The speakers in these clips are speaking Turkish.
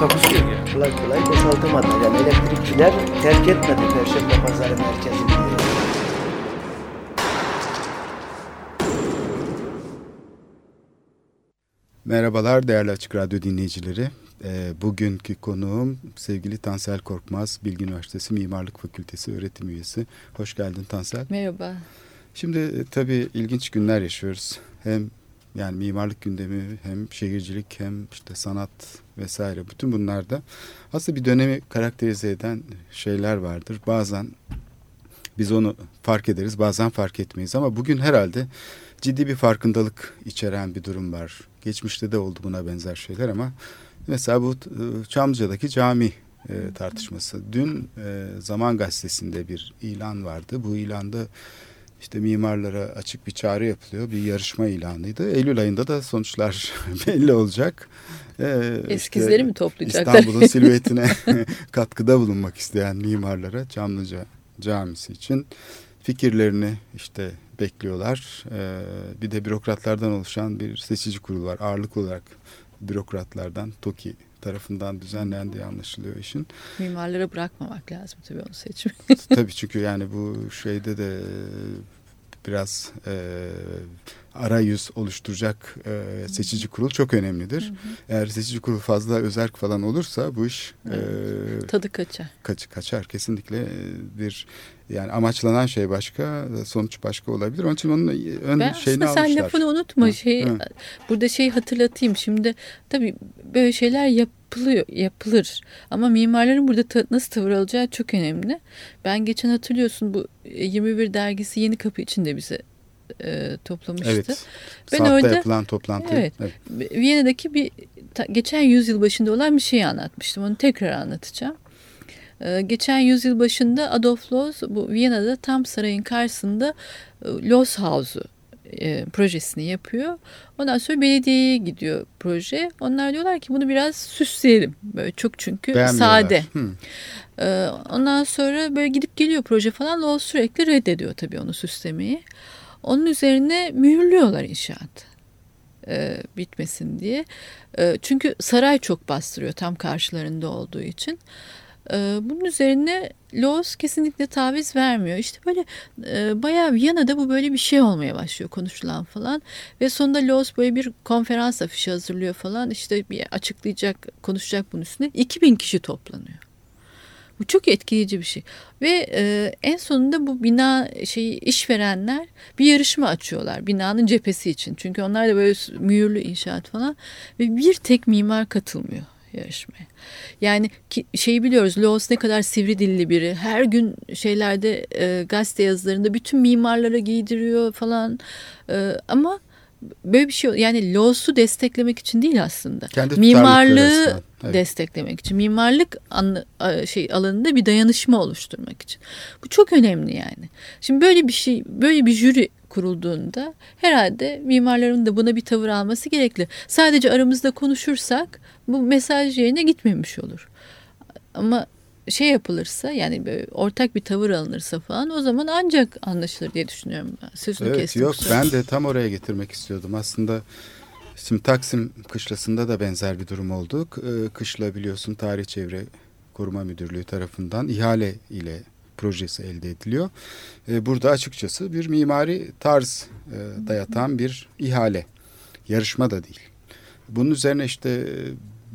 Kapışıyor yani. kolay kolay boşaltamadı. Yani elektrikçiler terk etmedi Perşembe Pazarı merkezini. Merhabalar değerli Açık Radyo dinleyicileri. Ee, bugünkü konuğum sevgili Tansel Korkmaz, Bilgi Üniversitesi Mimarlık Fakültesi öğretim üyesi. Hoş geldin Tansel. Merhaba. Şimdi e, tabii ilginç günler yaşıyoruz. Hem yani mimarlık gündemi hem şehircilik hem işte sanat vesaire bütün bunlarda aslında bir dönemi karakterize eden şeyler vardır. Bazen biz onu fark ederiz bazen fark etmeyiz ama bugün herhalde ciddi bir farkındalık içeren bir durum var. Geçmişte de oldu buna benzer şeyler ama mesela bu e, Çamlıca'daki cami e, tartışması. Dün e, Zaman Gazetesi'nde bir ilan vardı. Bu ilanda işte mimarlara açık bir çağrı yapılıyor. Bir yarışma ilanıydı. Eylül ayında da sonuçlar belli olacak. Ee, Eskizleri işte mi toplayacaklar? İstanbul'un silüetine katkıda bulunmak isteyen mimarlara Çamlıca Camisi için fikirlerini işte bekliyorlar. Ee, bir de bürokratlardan oluşan bir seçici kurul var. Ağırlık olarak bürokratlardan TOKİ tarafından düzenlendiği anlaşılıyor işin. Mimarlara bırakmamak lazım tabii onu seçmeyi. Tabii çünkü yani bu şeyde de biraz e, arayüz oluşturacak e, seçici kurul çok önemlidir. Hı hı. Eğer seçici kurul fazla özerk falan olursa bu iş e, Tadı kaçar. kaç, kaçar kesinlikle bir yani amaçlanan şey başka sonuç başka olabilir. Onun için onun ön Ben şeyini aslında sen almışlar. lafını unutma. Hı, şey hı. Burada şey hatırlatayım. Şimdi tabii böyle şeyler yapılıyor, yapılır. Ama mimarların burada ta- nasıl tavır alacağı çok önemli. Ben geçen hatırlıyorsun bu 21 dergisi Yeni Kapı için de bize e, toplamıştı. Evet. Ben Saatte orada- yapılan toplantı. Evet. Viyana'daki bir ta- geçen yüzyıl başında olan bir şeyi anlatmıştım. Onu tekrar anlatacağım. Ee, geçen yüzyıl başında Adolf Loos bu Viyana'da tam sarayın karşısında e, Loos House'u e, projesini yapıyor. Ondan sonra belediyeye gidiyor proje. Onlar diyorlar ki bunu biraz süsleyelim. Böyle çok çünkü sade. Hı. Ee, ondan sonra böyle gidip geliyor proje falan. Loos sürekli reddediyor tabii onu süslemeyi. Onun üzerine mühürlüyorlar inşaatı. e, bitmesin diye. E, çünkü saray çok bastırıyor tam karşılarında olduğu için. E, bunun üzerine Loos kesinlikle taviz vermiyor. İşte böyle e, bayağı Viyana'da bu böyle bir şey olmaya başlıyor konuşulan falan. Ve sonunda Loos böyle bir konferans afişi hazırlıyor falan. İşte bir açıklayacak, konuşacak bunun üstüne. 2000 kişi toplanıyor. Bu çok etkileyici bir şey. Ve e, en sonunda bu bina şeyi işverenler bir yarışma açıyorlar binanın cephesi için. Çünkü onlar da böyle mühürlü inşaat falan ve bir tek mimar katılmıyor yarışmaya. Yani ki, şeyi biliyoruz Loos ne kadar sivri dilli biri. Her gün şeylerde e, gazete yazılarında bütün mimarlara giydiriyor falan. E, ama böyle bir şey yani Loos'u desteklemek için değil aslında. Kendi Mimarlığı. Evet. desteklemek için, mimarlık anlı, a- şey alanında bir dayanışma oluşturmak için. Bu çok önemli yani. Şimdi böyle bir şey, böyle bir jüri kurulduğunda herhalde mimarların da buna bir tavır alması gerekli. Sadece aramızda konuşursak bu mesaj yerine gitmemiş olur. Ama şey yapılırsa yani böyle ortak bir tavır alınırsa falan o zaman ancak anlaşılır diye düşünüyorum. Sözünü Evet kestim. yok kusura ben de tam oraya getirmek istiyordum. Aslında şimdi Taksim kışlasında da benzer bir durum oldu. K- e, Kışla biliyorsun Tarih Çevre Koruma Müdürlüğü tarafından ihale ile projesi elde ediliyor. E, Burada açıkçası bir mimari tarz e, dayatan bir ihale. Yarışma da değil. Bunun üzerine işte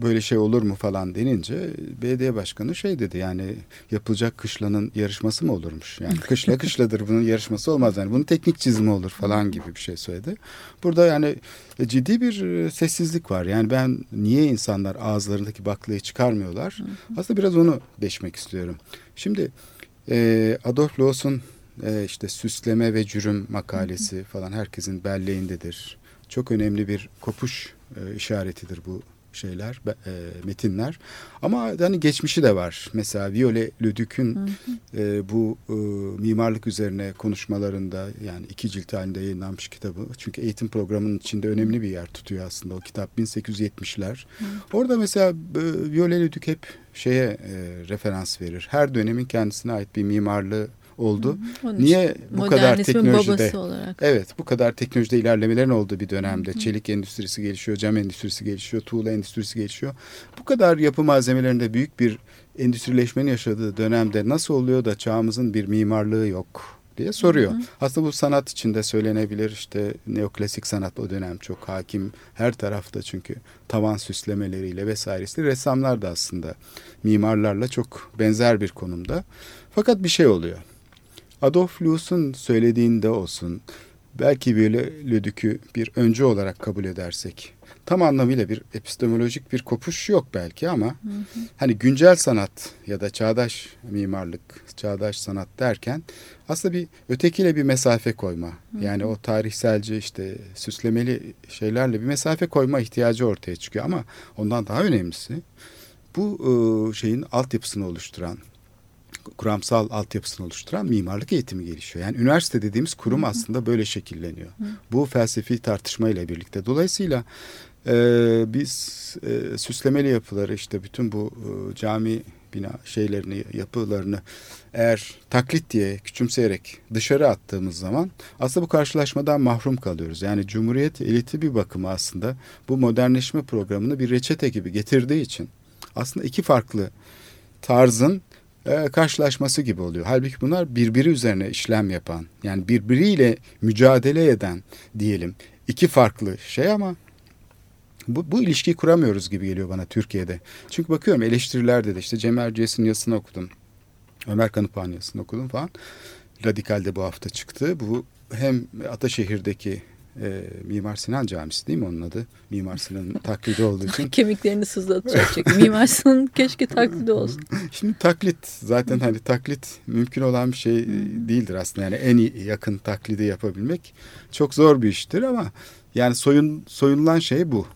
böyle şey olur mu falan denince belediye başkanı şey dedi yani yapılacak kışlanın yarışması mı olurmuş? Yani kışla kışladır bunun yarışması olmaz yani bunun teknik çizimi olur falan gibi bir şey söyledi. Burada yani e, ciddi bir e, sessizlik var. Yani ben niye insanlar ağızlarındaki baklayı çıkarmıyorlar? Aslında biraz onu deşmek istiyorum. Şimdi e, Adolf Loos'un işte süsleme ve cürüm makalesi falan herkesin belleğindedir. Çok önemli bir kopuş işaretidir bu şeyler, e, metinler. Ama hani geçmişi de var. Mesela Viole Ludük'ün e, bu e, mimarlık üzerine konuşmalarında yani iki cilt halinde yayınlanmış kitabı. Çünkü eğitim programının içinde önemli bir yer tutuyor aslında o kitap 1870'ler. Orada mesela e, Viole Ludük hep şeye e, referans verir. Her dönemin kendisine ait bir mimarlığı oldu. Onun Niye için bu kadar teknolojide. Evet bu kadar teknolojide ilerlemelerin olduğu bir dönemde çelik endüstrisi gelişiyor, cam endüstrisi gelişiyor, tuğla endüstrisi gelişiyor. Bu kadar yapı malzemelerinde büyük bir endüstrileşmenin yaşadığı dönemde nasıl oluyor da çağımızın bir mimarlığı yok diye soruyor. Aslında bu sanat içinde söylenebilir işte neoklasik sanat o dönem çok hakim her tarafta çünkü tavan süslemeleriyle vesairesi ressamlar da aslında mimarlarla çok benzer bir konumda. Fakat bir şey oluyor. Adolf Loos'un söylediğinde olsun belki böyle Lödük'ü bir öncü olarak kabul edersek tam anlamıyla bir epistemolojik bir kopuş yok belki ama hı hı. hani güncel sanat ya da çağdaş mimarlık, çağdaş sanat derken aslında bir ötekiyle bir mesafe koyma. Hı hı. Yani o tarihselci işte süslemeli şeylerle bir mesafe koyma ihtiyacı ortaya çıkıyor ama ondan daha önemlisi bu şeyin altyapısını oluşturan kuramsal altyapısını oluşturan mimarlık eğitimi gelişiyor. Yani üniversite dediğimiz kurum hı hı. aslında böyle şekilleniyor. Hı. Bu felsefi tartışmayla birlikte. Dolayısıyla e, biz e, süslemeli yapıları işte bütün bu e, cami bina şeylerini, yapılarını eğer taklit diye küçümseyerek dışarı attığımız zaman aslında bu karşılaşmadan mahrum kalıyoruz. Yani Cumhuriyet eliti bir bakıma aslında bu modernleşme programını bir reçete gibi getirdiği için aslında iki farklı tarzın e, karşılaşması gibi oluyor. Halbuki bunlar birbiri üzerine işlem yapan, yani birbiriyle mücadele eden diyelim iki farklı şey ama bu, bu ilişkiyi kuramıyoruz gibi geliyor bana Türkiye'de. Çünkü bakıyorum eleştirilerde de işte Cem Erciyes'in yazısını okudum. Ömer Kanıpağ'ın yazısını okudum falan. Radikal'de bu hafta çıktı. Bu hem Ataşehir'deki e, Mimar Sinan Camisi değil mi onun adı? Mimar Sinan'ın taklidi olduğu için. Kemiklerini sızlatacak. Mimar Sinan keşke taklidi olsun. Şimdi taklit zaten hani taklit mümkün olan bir şey değildir aslında. Yani en yakın taklidi yapabilmek çok zor bir iştir ama yani soyun soyunulan şey bu.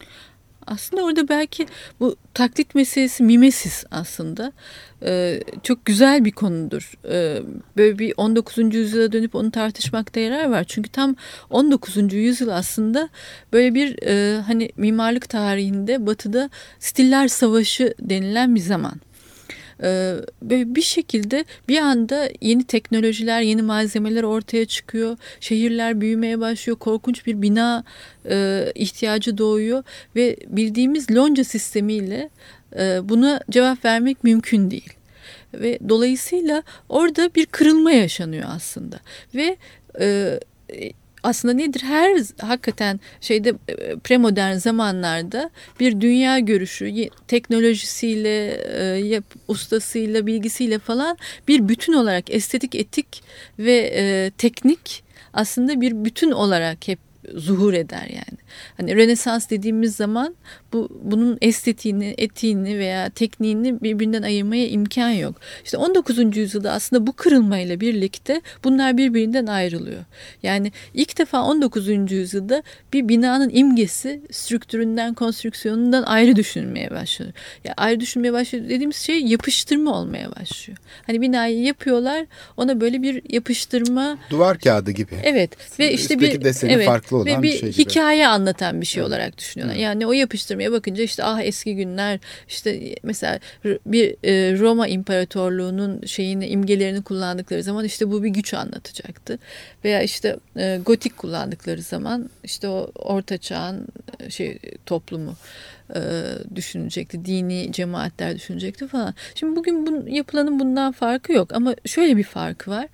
Aslında orada belki bu taklit meselesi mimesis aslında ee, çok güzel bir konudur. Ee, böyle bir 19. yüzyıla dönüp onu tartışmakta yarar var. Çünkü tam 19. yüzyıl aslında böyle bir e, hani mimarlık tarihinde batıda stiller savaşı denilen bir zaman. Ee, böyle bir şekilde bir anda yeni teknolojiler, yeni malzemeler ortaya çıkıyor. Şehirler büyümeye başlıyor. Korkunç bir bina e, ihtiyacı doğuyor ve bildiğimiz lonca sistemiyle e, buna cevap vermek mümkün değil. Ve dolayısıyla orada bir kırılma yaşanıyor aslında. Ve e, aslında nedir? Her hakikaten şeyde e, premodern zamanlarda bir dünya görüşü, teknolojisiyle, e, ustasıyla, bilgisiyle falan bir bütün olarak estetik, etik ve e, teknik aslında bir bütün olarak hep zuhur eder yani. Hani Rönesans dediğimiz zaman bu bunun estetiğini, etiğini veya tekniğini birbirinden ayırmaya imkan yok. İşte 19. yüzyılda aslında bu kırılmayla birlikte bunlar birbirinden ayrılıyor. Yani ilk defa 19. yüzyılda bir binanın imgesi strüktüründen, konstrüksiyonundan ayrı düşünülmeye başlıyor. Ya ayrı düşünmeye başlıyor dediğimiz şey yapıştırma olmaya başlıyor. Hani binayı yapıyorlar, ona böyle bir yapıştırma duvar kağıdı gibi. Evet ve işte bir deseni evet, farklı olan ve bir, bir şey gibi. hikaye anlatan bir şey olarak düşünüyorlar. Yani o yapıştırmaya bakınca işte ah eski günler işte mesela bir e, Roma İmparatorluğu'nun şeyini imgelerini kullandıkları zaman işte bu bir güç anlatacaktı. Veya işte e, gotik kullandıkları zaman işte o orta çağın e, şey toplumu e, düşünecekti. Dini cemaatler düşünecekti falan. Şimdi bugün bun, yapılanın bundan farkı yok ama şöyle bir farkı var.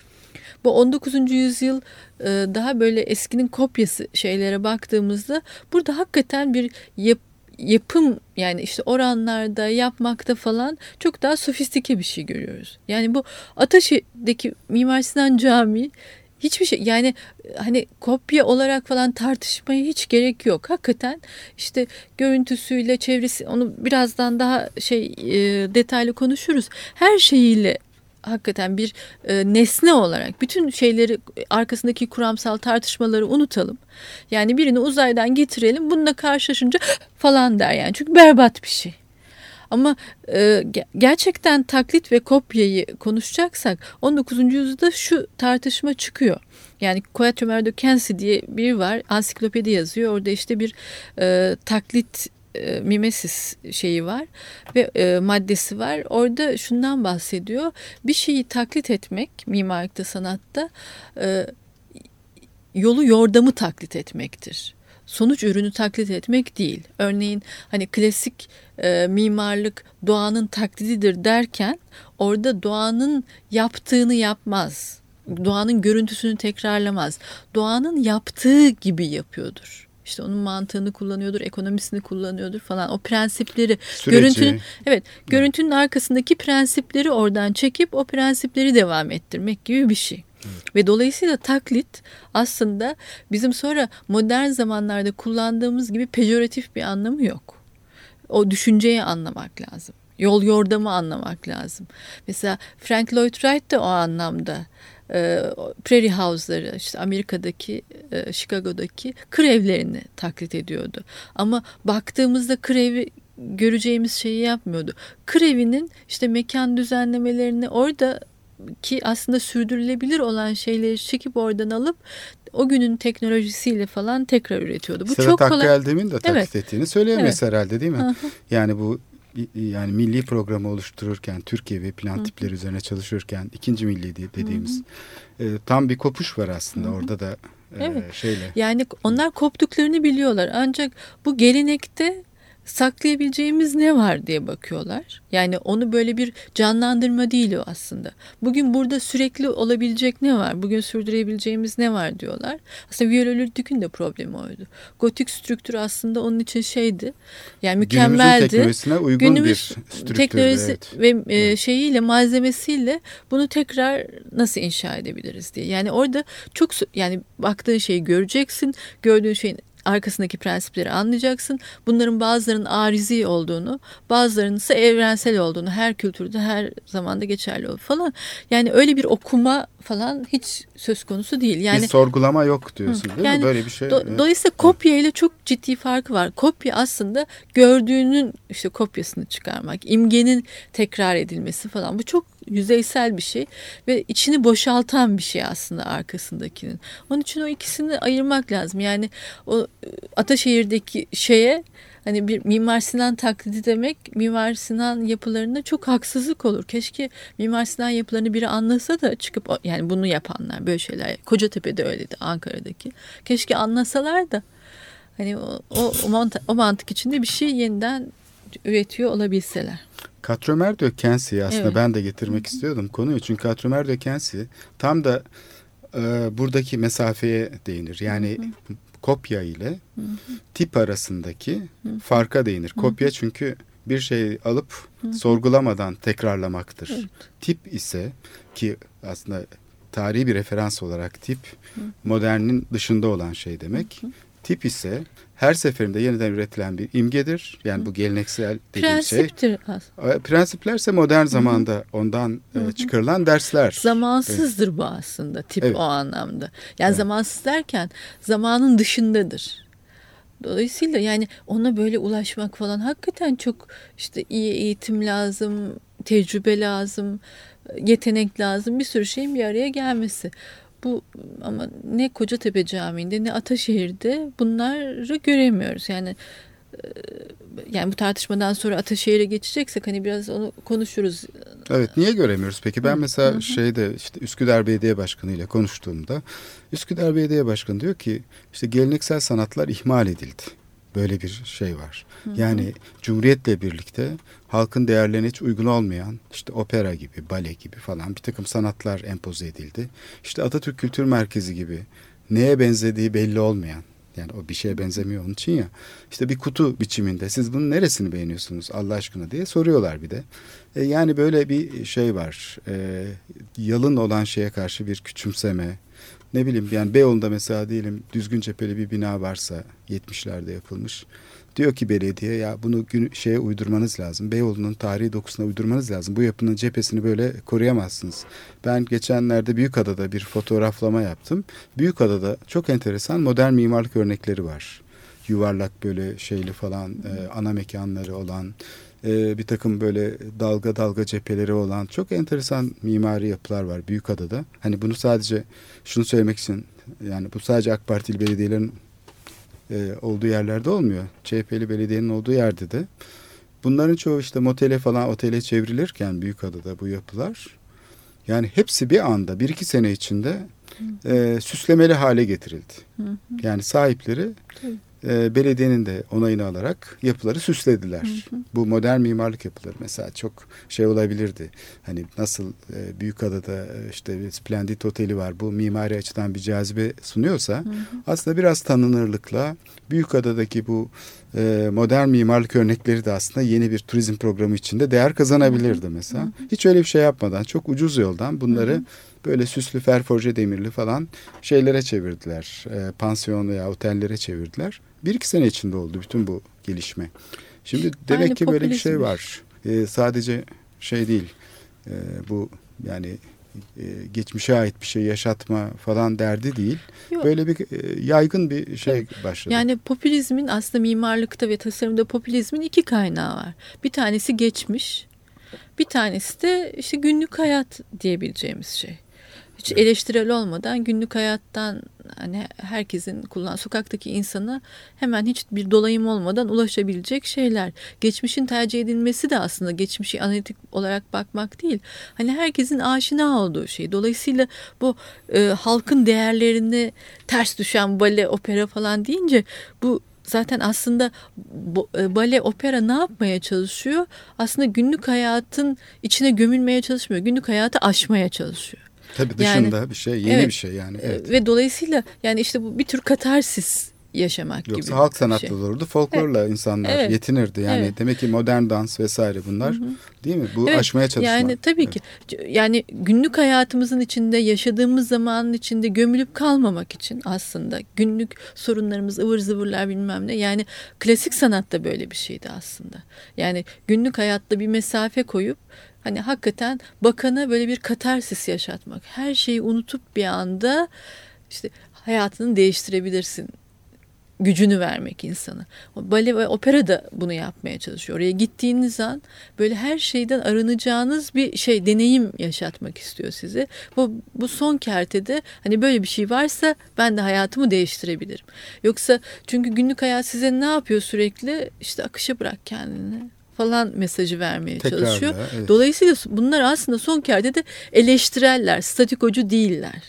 Bu 19. yüzyıl e, daha böyle eskinin kopyası şeylere baktığımızda burada hakikaten bir yap, yapım yani işte oranlarda yapmakta falan çok daha sofistike bir şey görüyoruz. Yani bu Ataşehir'deki Mimar Sinan Camii hiçbir şey yani hani kopya olarak falan tartışmaya hiç gerek yok. Hakikaten işte görüntüsüyle çevresi onu birazdan daha şey e, detaylı konuşuruz. Her şeyiyle hakikaten bir e, nesne olarak bütün şeyleri arkasındaki kuramsal tartışmaları unutalım. Yani birini uzaydan getirelim bununla karşılaşınca falan der yani çünkü berbat bir şey. Ama e, gerçekten taklit ve kopyayı konuşacaksak 19. yüzyılda şu tartışma çıkıyor. Yani Quatremer de Kensi diye biri var ansiklopedi yazıyor. Orada işte bir e, taklit e, mimesis şeyi var ve e, maddesi var. Orada şundan bahsediyor. Bir şeyi taklit etmek mimarlıkta sanatta e, yolu yordamı taklit etmektir sonuç ürünü taklit etmek değil. Örneğin hani klasik e, mimarlık doğanın taklididir derken orada doğanın yaptığını yapmaz. Doğanın görüntüsünü tekrarlamaz. Doğanın yaptığı gibi yapıyordur. İşte onun mantığını kullanıyordur, ekonomisini kullanıyordur falan. O prensipleri, Süreci. görüntünün evet, görüntünün arkasındaki prensipleri oradan çekip o prensipleri devam ettirmek gibi bir şey. Ve dolayısıyla taklit aslında bizim sonra modern zamanlarda kullandığımız gibi pejoratif bir anlamı yok. O düşünceyi anlamak lazım. Yol yordamı anlamak lazım. Mesela Frank Lloyd Wright de o anlamda e, Prairie House'ları işte Amerika'daki e, Chicago'daki kır evlerini taklit ediyordu. Ama baktığımızda kır evi göreceğimiz şeyi yapmıyordu. Kır evinin işte mekan düzenlemelerini orada ki aslında sürdürülebilir olan şeyleri çekip oradan alıp o günün teknolojisiyle falan tekrar üretiyordu. Bu Sedat çok kolay. Hakkı da taklit evet. ettiğini söyleyemeyiz evet. herhalde değil mi? Hı hı. Yani bu yani milli programı oluştururken Türkiye ve plan tipleri hı hı. üzerine çalışırken ikinci milli dediğimiz hı. E, tam bir kopuş var aslında hı hı. orada da e, evet. şeyle. Yani onlar koptuklarını biliyorlar ancak bu gelenekte saklayabileceğimiz ne var diye bakıyorlar. Yani onu böyle bir canlandırma değil o aslında. Bugün burada sürekli olabilecek ne var? Bugün sürdürebileceğimiz ne var diyorlar. Aslında Viololürdük'ün de problemi oydu. Gotik strüktür aslında onun için şeydi. Yani mükemmeldi. Günümüzün teknolojisine uygun Günümüz bir strüktür. teknolojisi evet. ve e, şeyiyle malzemesiyle bunu tekrar nasıl inşa edebiliriz diye. Yani orada çok yani baktığın şeyi göreceksin. Gördüğün şeyin arkasındaki prensipleri anlayacaksın. Bunların bazılarının arizi olduğunu, bazılarının ise evrensel olduğunu, her kültürde her zamanda geçerli olduğunu falan. Yani öyle bir okuma falan hiç söz konusu değil. Yani bir sorgulama yok diyorsun değil yani, mi? Böyle bir şey. Do, dolayısıyla kopya ile çok ciddi farkı var. Kopya aslında gördüğünün işte kopyasını çıkarmak, imgenin tekrar edilmesi falan. Bu çok yüzeysel bir şey ve içini boşaltan bir şey aslında arkasındakinin. Onun için o ikisini ayırmak lazım. Yani o e, Ataşehir'deki şeye hani bir Mimar Sinan taklidi demek Mimar Sinan yapılarında çok haksızlık olur. Keşke Mimar Sinan yapılarını biri anlasa da çıkıp yani bunu yapanlar böyle şeyler. Kocatepe'de öyleydi Ankara'daki. Keşke anlasalar da hani o, o, o, mantık, o mantık içinde bir şey yeniden üretiyor olabilseler. Katrömer de Kensi aslında evet. ben de getirmek istiyordum konuyu. Çünkü Katrömer de Kensi tam da e, buradaki mesafeye değinir. Yani hı hı. Kopya ile hı hı. tip arasındaki hı farka değinir. Kopya çünkü bir şeyi alıp sorgulamadan tekrarlamaktır. Evet. Tip ise ki aslında tarihi bir referans olarak tip modernin dışında olan şey demek. Tip ise her seferinde yeniden üretilen bir imgedir. Yani bu geleneksel dediğim şey. Prensiptir aslında. Prensiplerse modern zamanda ondan Hı -hı. çıkarılan dersler. Zamansızdır evet. bu aslında tip evet. o anlamda. Yani evet. zamansız derken zamanın dışındadır. Dolayısıyla yani ona böyle ulaşmak falan hakikaten çok işte iyi eğitim lazım, tecrübe lazım, yetenek lazım, bir sürü şeyin bir araya gelmesi. Bu ama ne Kocatepe Camii'nde ne Ataşehir'de bunları göremiyoruz. Yani e, yani bu tartışmadan sonra Ataşehir'e geçeceksek hani biraz onu konuşuruz. Evet niye göremiyoruz peki? Ben mesela hı hı. şeyde işte Üsküdar Belediye Başkanı ile konuştuğumda Üsküdar Belediye Başkanı diyor ki işte geleneksel sanatlar ihmal edildi. Böyle bir şey var. Hı hı. Yani Cumhuriyet'le birlikte halkın değerlerine hiç uygun olmayan işte opera gibi, bale gibi falan bir takım sanatlar empoze edildi. İşte Atatürk Kültür Merkezi gibi neye benzediği belli olmayan yani o bir şeye benzemiyor onun için ya. İşte bir kutu biçiminde siz bunun neresini beğeniyorsunuz Allah aşkına diye soruyorlar bir de. E, yani böyle bir şey var. E, yalın olan şeye karşı bir küçümseme, ne bileyim yani Beyoğlu'nda mesela diyelim düzgün cepheli bir bina varsa 70'lerde yapılmış. Diyor ki belediye ya bunu gün, şeye uydurmanız lazım. Beyoğlu'nun tarihi dokusuna uydurmanız lazım. Bu yapının cephesini böyle koruyamazsınız. Ben geçenlerde Büyükada'da bir fotoğraflama yaptım. Büyükada'da çok enteresan modern mimarlık örnekleri var. Yuvarlak böyle şeyli falan e, ana mekanları olan e, bir takım böyle dalga dalga cepheleri olan çok enteresan mimari yapılar var Büyükada'da. Hani bunu sadece şunu söylemek için yani bu sadece AK Partili belediyelerin e, olduğu yerlerde olmuyor. CHP'li belediyenin olduğu yerde de. Bunların çoğu işte motele falan otele çevrilirken Büyükada'da bu yapılar yani hepsi bir anda bir iki sene içinde e, süslemeli hale getirildi. Yani sahipleri e, belediyenin de onayını alarak yapıları süslediler. Bu modern mimarlık yapıları mesela çok şey olabilirdi. Hani nasıl e, Büyükada'da e, işte bir Splendid Oteli var. Bu mimari açıdan bir cazibe sunuyorsa aslında biraz tanınırlıkla Büyükada'daki bu e, modern mimarlık örnekleri de aslında yeni bir turizm programı içinde değer kazanabilirdi mesela. Hiç öyle bir şey yapmadan çok ucuz yoldan bunları böyle süslü ferforje demirli falan şeylere çevirdiler. E, pansiyon veya otellere çevirdiler. Bir iki sene içinde oldu bütün bu gelişme. Şimdi demek Aynı ki böyle bir şey var. E, sadece şey değil. E, bu yani e, geçmişe ait bir şey yaşatma falan derdi değil. Yok. Böyle bir e, yaygın bir şey başladı. Yani popülizmin aslında mimarlıkta ve tasarımda popülizmin iki kaynağı var. Bir tanesi geçmiş, bir tanesi de işte günlük hayat diyebileceğimiz şey. Hiç eleştirel olmadan günlük hayattan hani herkesin kullan sokaktaki insana hemen hiç bir dolayım olmadan ulaşabilecek şeyler. Geçmişin tercih edilmesi de aslında geçmişi analitik olarak bakmak değil. Hani herkesin aşina olduğu şey. Dolayısıyla bu e, halkın değerlerini ters düşen bale, opera falan deyince bu zaten aslında e, bale, opera ne yapmaya çalışıyor? Aslında günlük hayatın içine gömülmeye çalışmıyor. Günlük hayatı aşmaya çalışıyor. Tabii yani- dışında bir şey, yeni Evet. bir şey yani. E, Evet. Ve dolayısıyla yani işte bu bir tür katarsis yaşamak gibi. Yoksa halk bir sanatları şey. olurdu. Folklorla insanlar Evet. yetinirdi. Yani Evet. demek ki modern dans vesaire bunlar değil mi? Bu Evet, aşmaya çalışma. Yani tabii ki. Yani günlük hayatımızın içinde yaşadığımız zamanın içinde gömülüp kalmamak için aslında günlük sorunlarımız ıvır zıvırlar bilmem ne. Yani klasik sanatta böyle bir şeydi aslında. Yani günlük hayatta bir mesafe koyup hani hakikaten bakana böyle bir katarsis yaşatmak. Her şeyi unutup bir anda işte hayatını değiştirebilirsin gücünü vermek insana. Bale ve opera da bunu yapmaya çalışıyor. Oraya gittiğiniz an böyle her şeyden arınacağınız bir şey deneyim yaşatmak istiyor size. Bu, bu son kertede hani böyle bir şey varsa ben de hayatımı değiştirebilirim. Yoksa çünkü günlük hayat size ne yapıyor sürekli? İşte akışa bırak kendini falan mesajı vermeye Tekrarla, çalışıyor. evet. Dolayısıyla bunlar aslında son kertede eleştireller, statikocu değiller.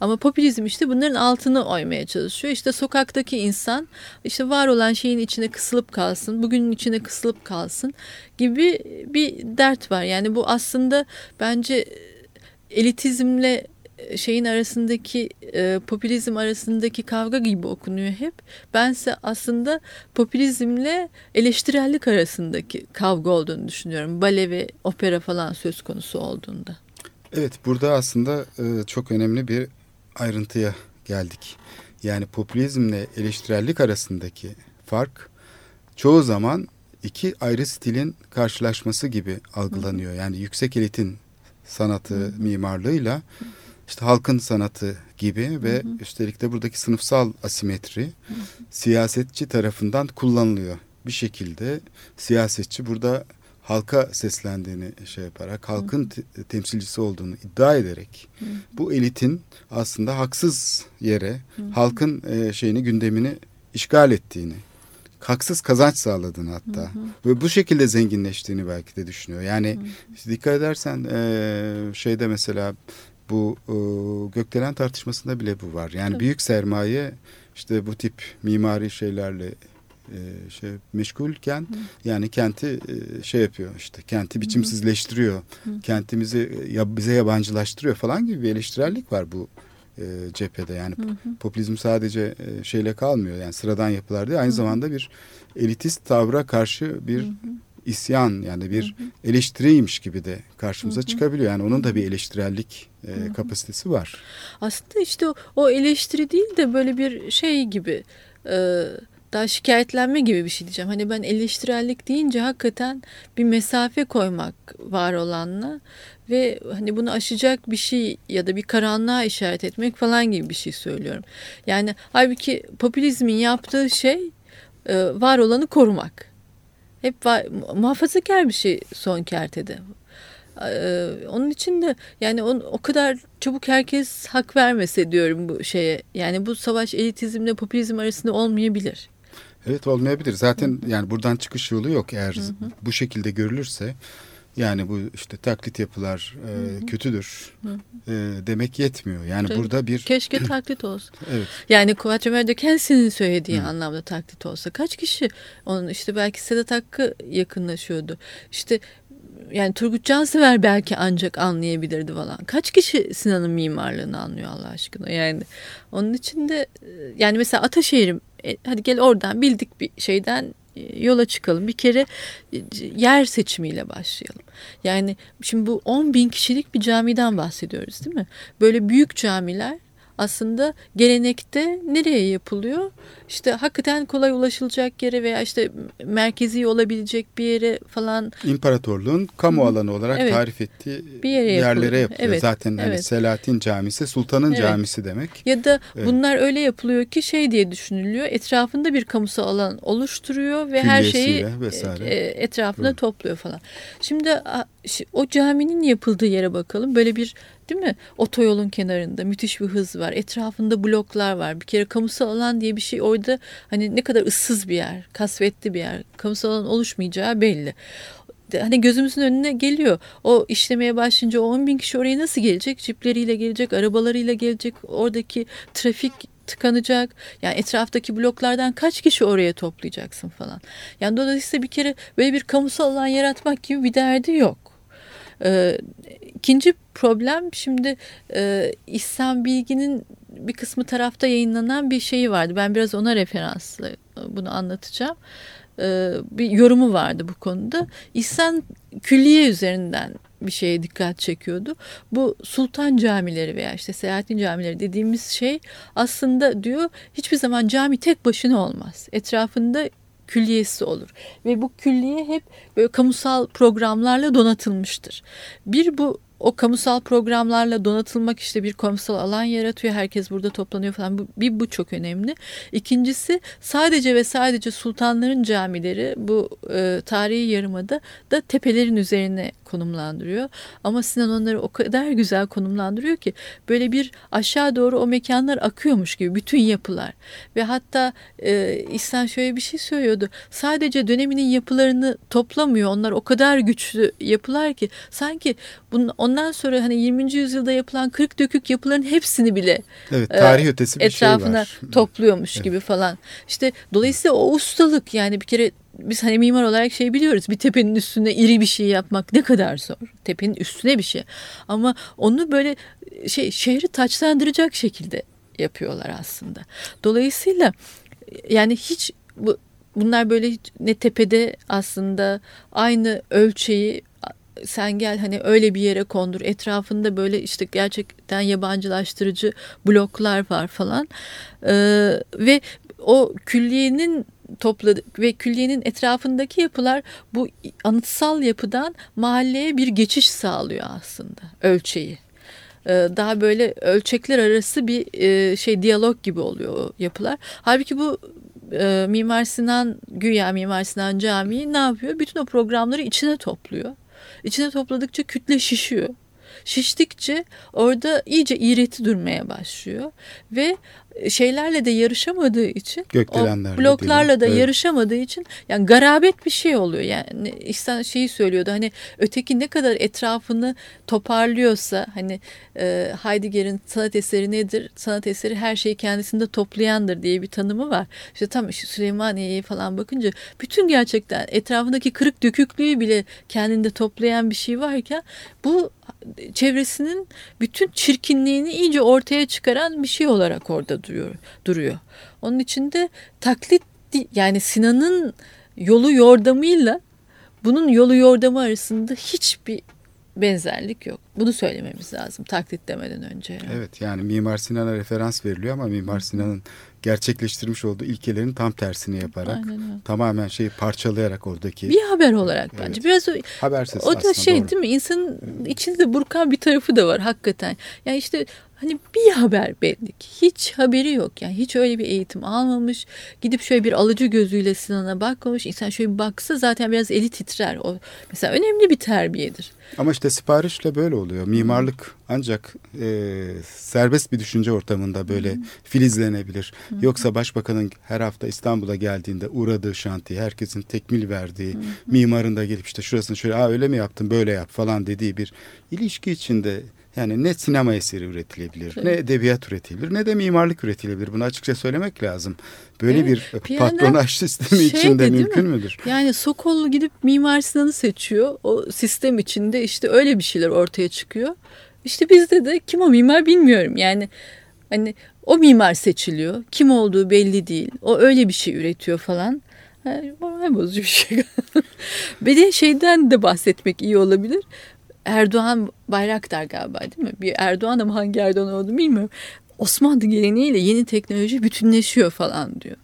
Ama popülizm işte bunların altını oymaya çalışıyor. İşte sokaktaki insan işte var olan şeyin içine kısılıp kalsın, bugünün içine kısılıp kalsın gibi bir dert var. Yani bu aslında bence elitizmle şeyin arasındaki e, popülizm arasındaki kavga gibi okunuyor hep. Bense aslında popülizmle eleştirellik arasındaki kavga olduğunu düşünüyorum. Bale ve opera falan söz konusu olduğunda. Evet burada aslında e, çok önemli bir ayrıntıya geldik. Yani popülizmle eleştirellik arasındaki fark çoğu zaman iki ayrı stilin karşılaşması gibi algılanıyor. Yani yüksek elitin sanatı, mimarlığıyla işte halkın sanatı gibi ve üstelik de buradaki sınıfsal asimetri siyasetçi tarafından kullanılıyor. Bir şekilde siyasetçi burada halka seslendiğini şey yaparak, halkın te- temsilcisi olduğunu iddia ederek bu elitin aslında haksız yere halkın e, şeyini gündemini işgal ettiğini, haksız kazanç sağladığını hatta ve bu şekilde zenginleştiğini belki de düşünüyor. Yani işte dikkat edersen e, şeyde mesela bu e, gökdelen tartışmasında bile bu var. Yani büyük sermaye işte bu tip mimari şeylerle e, şey meşgulken yani kenti e, şey yapıyor işte kenti biçimsizleştiriyor. Kentimizi e, ya, bize yabancılaştırıyor falan gibi bir eleştirellik var bu e, cephede. Yani popülizm sadece e, şeyle kalmıyor. Yani sıradan yapılar değil aynı zamanda bir elitist tavra karşı bir isyan yani bir eleştiriymiş gibi de karşımıza çıkabiliyor. Yani onun da bir eleştirellik e, kapasitesi var. Aslında işte o, o eleştiri değil de böyle bir şey gibi e, daha şikayetlenme gibi bir şey diyeceğim. Hani ben eleştirellik deyince hakikaten bir mesafe koymak var olanla ve hani bunu aşacak bir şey ya da bir karanlığa işaret etmek falan gibi bir şey söylüyorum. Yani halbuki popülizmin yaptığı şey e, var olanı korumak. Hep muhafazakar bir şey son kertede. Ee, onun için de yani on, o kadar çabuk herkes hak vermese diyorum bu şeye. Yani bu savaş elitizmle popülizm arasında olmayabilir. Evet olmayabilir. Zaten yani buradan çıkış yolu yok eğer hı hı. bu şekilde görülürse. Yani bu işte taklit yapılar e, kötüdür. E, demek yetmiyor. Yani Tabii. burada bir... Keşke taklit olsun. evet. Yani Kuvaç de kendisinin söylediği hı. anlamda taklit olsa. Kaç kişi onun işte belki Sedat Hakkı yakınlaşıyordu. İşte yani Turgut Cansever belki ancak anlayabilirdi falan. Kaç kişi Sinan'ın mimarlığını anlıyor Allah aşkına yani. Onun için de yani mesela Ataşehir'im e, hadi gel oradan bildik bir şeyden e, yola çıkalım. Bir kere e, yer seçimiyle başlayalım. Yani şimdi bu 10 bin kişilik bir camiden bahsediyoruz değil mi? Böyle büyük camiler aslında gelenekte nereye yapılıyor? İşte hakikaten kolay ulaşılacak yere veya işte merkezi olabilecek bir yere falan. İmparatorluğun kamu alanı olarak evet. tarif ettiği bir yere yerlere yapılıyor. Evet. Zaten hani evet. Selahattin Camisi Sultanın evet. Camisi demek. Ya da evet. bunlar öyle yapılıyor ki şey diye düşünülüyor. Etrafında bir kamusal alan oluşturuyor ve her şeyi vesaire. E, etrafına evet. topluyor falan. Şimdi o caminin yapıldığı yere bakalım. Böyle bir değil mi? Otoyolun kenarında müthiş bir hız var. Etrafında bloklar var. Bir kere kamusal alan diye bir şey orada hani ne kadar ıssız bir yer, kasvetli bir yer. Kamusal alan oluşmayacağı belli hani gözümüzün önüne geliyor. O işlemeye başlayınca o 10 bin kişi oraya nasıl gelecek? Cipleriyle gelecek, arabalarıyla gelecek. Oradaki trafik tıkanacak. Yani etraftaki bloklardan kaç kişi oraya toplayacaksın falan. Yani dolayısıyla bir kere böyle bir kamusal alan yaratmak gibi bir derdi yok. Ee, ikinci problem şimdi e, İhsan Bilgi'nin bir kısmı tarafta yayınlanan bir şeyi vardı. Ben biraz ona referansla e, bunu anlatacağım. Ee, bir yorumu vardı bu konuda. İhsan külliye üzerinden bir şeye dikkat çekiyordu. Bu sultan camileri veya işte Selahattin camileri dediğimiz şey aslında diyor hiçbir zaman cami tek başına olmaz. Etrafında külliyesi olur. Ve bu külliye hep böyle kamusal programlarla donatılmıştır. Bir bu o kamusal programlarla donatılmak işte bir kamusal alan yaratıyor. Herkes burada toplanıyor falan. Bu, bir bu çok önemli. İkincisi sadece ve sadece sultanların camileri bu e, tarihi yarımada da tepelerin üzerine konumlandırıyor. Ama Sinan onları o kadar güzel konumlandırıyor ki böyle bir aşağı doğru o mekanlar akıyormuş gibi bütün yapılar. Ve hatta e, İhsan şöyle bir şey söylüyordu. Sadece döneminin yapılarını toplamıyor. Onlar o kadar güçlü yapılar ki sanki bunun, ondan sonra hani 20. yüzyılda yapılan kırık dökük yapıların hepsini bile evet, tarih ötesi bir etrafına şey var. topluyormuş evet. gibi falan. İşte dolayısıyla o ustalık yani bir kere biz hani mimar olarak şey biliyoruz bir tepenin üstüne iri bir şey yapmak ne kadar zor. Tepenin üstüne bir şey. Ama onu böyle şey şehri taçlandıracak şekilde yapıyorlar aslında. Dolayısıyla yani hiç bu bunlar böyle ne tepede aslında aynı ölçeği sen gel hani öyle bir yere kondur etrafında böyle işte gerçekten yabancılaştırıcı bloklar var falan ee, ve o külliyenin topladık ve külliyenin etrafındaki yapılar bu anıtsal yapıdan mahalleye bir geçiş sağlıyor aslında ölçeği. Ee, daha böyle ölçekler arası bir e, şey diyalog gibi oluyor o yapılar. Halbuki bu e, Mimar Sinan güya Mimar Sinan Camii ne yapıyor? Bütün o programları içine topluyor. İçine topladıkça kütle şişiyor. Şiştikçe orada iyice iğreti durmaya başlıyor ve şeylerle de yarışamadığı için o bloklarla da evet. yarışamadığı için yani garabet bir şey oluyor. Yani İhsan şeyi söylüyordu hani öteki ne kadar etrafını toparlıyorsa hani e, Heidegger'in sanat eseri nedir? Sanat eseri her şeyi kendisinde toplayandır diye bir tanımı var. İşte tam işte Süleymaniye'ye falan bakınca bütün gerçekten etrafındaki kırık döküklüğü bile kendinde toplayan bir şey varken bu çevresinin bütün çirkinliğini iyice ortaya çıkaran bir şey olarak orada duruyor. duruyor. Onun için de taklit yani Sinan'ın yolu yordamıyla bunun yolu yordamı arasında hiçbir benzerlik yok. Bunu söylememiz lazım taklit demeden önce. Yani. Evet yani Mimar Sinan'a referans veriliyor ama Mimar Sinan'ın gerçekleştirmiş olduğu ilkelerin tam tersini yaparak Aynen tamamen şeyi parçalayarak oradaki Bir haber olarak Evet. bence. Biraz o, habersiz o da aslında şey doğru. değil mi? İnsanın içinde burkan bir tarafı da var hakikaten. Yani işte hani bir haber belli ki. Hiç haberi yok. Yani hiç öyle bir eğitim almamış. Gidip şöyle bir alıcı gözüyle Sinan'a bakmamış. İnsan şöyle bir baksa zaten biraz eli titrer. O mesela önemli bir terbiyedir. Ama işte siparişle böyle oluyor. Mimarlık ancak e, serbest bir düşünce ortamında böyle filizlenebilir. Yoksa başbakanın her hafta İstanbul'a geldiğinde uğradığı şantiye, herkesin tekmil verdiği, mimarın da gelip işte şurasını şöyle Aa, öyle mi yaptın böyle yap falan dediği bir ilişki içinde yani ne sinema eseri üretilebilir, Tabii. ne edebiyat üretilebilir, ne de mimarlık üretilebilir. Bunu açıkça söylemek lazım. Böyle Evet, bir patronaj sistemi şey içinde mümkün mi? müdür? Yani Sokollu gidip Mimar Sinan'ı seçiyor. O sistem içinde işte öyle bir şeyler ortaya çıkıyor. İşte bizde de kim o mimar bilmiyorum. Yani hani o mimar seçiliyor. Kim olduğu belli değil. O öyle bir şey üretiyor falan. Yani bozucu bir şey. bir de şeyden de bahsetmek iyi olabilir. Erdoğan Bayraktar galiba değil mi? Bir Erdoğan ama hangi Erdoğan olduğunu bilmiyorum. Osmanlı geleneğiyle yeni teknoloji bütünleşiyor falan diyor.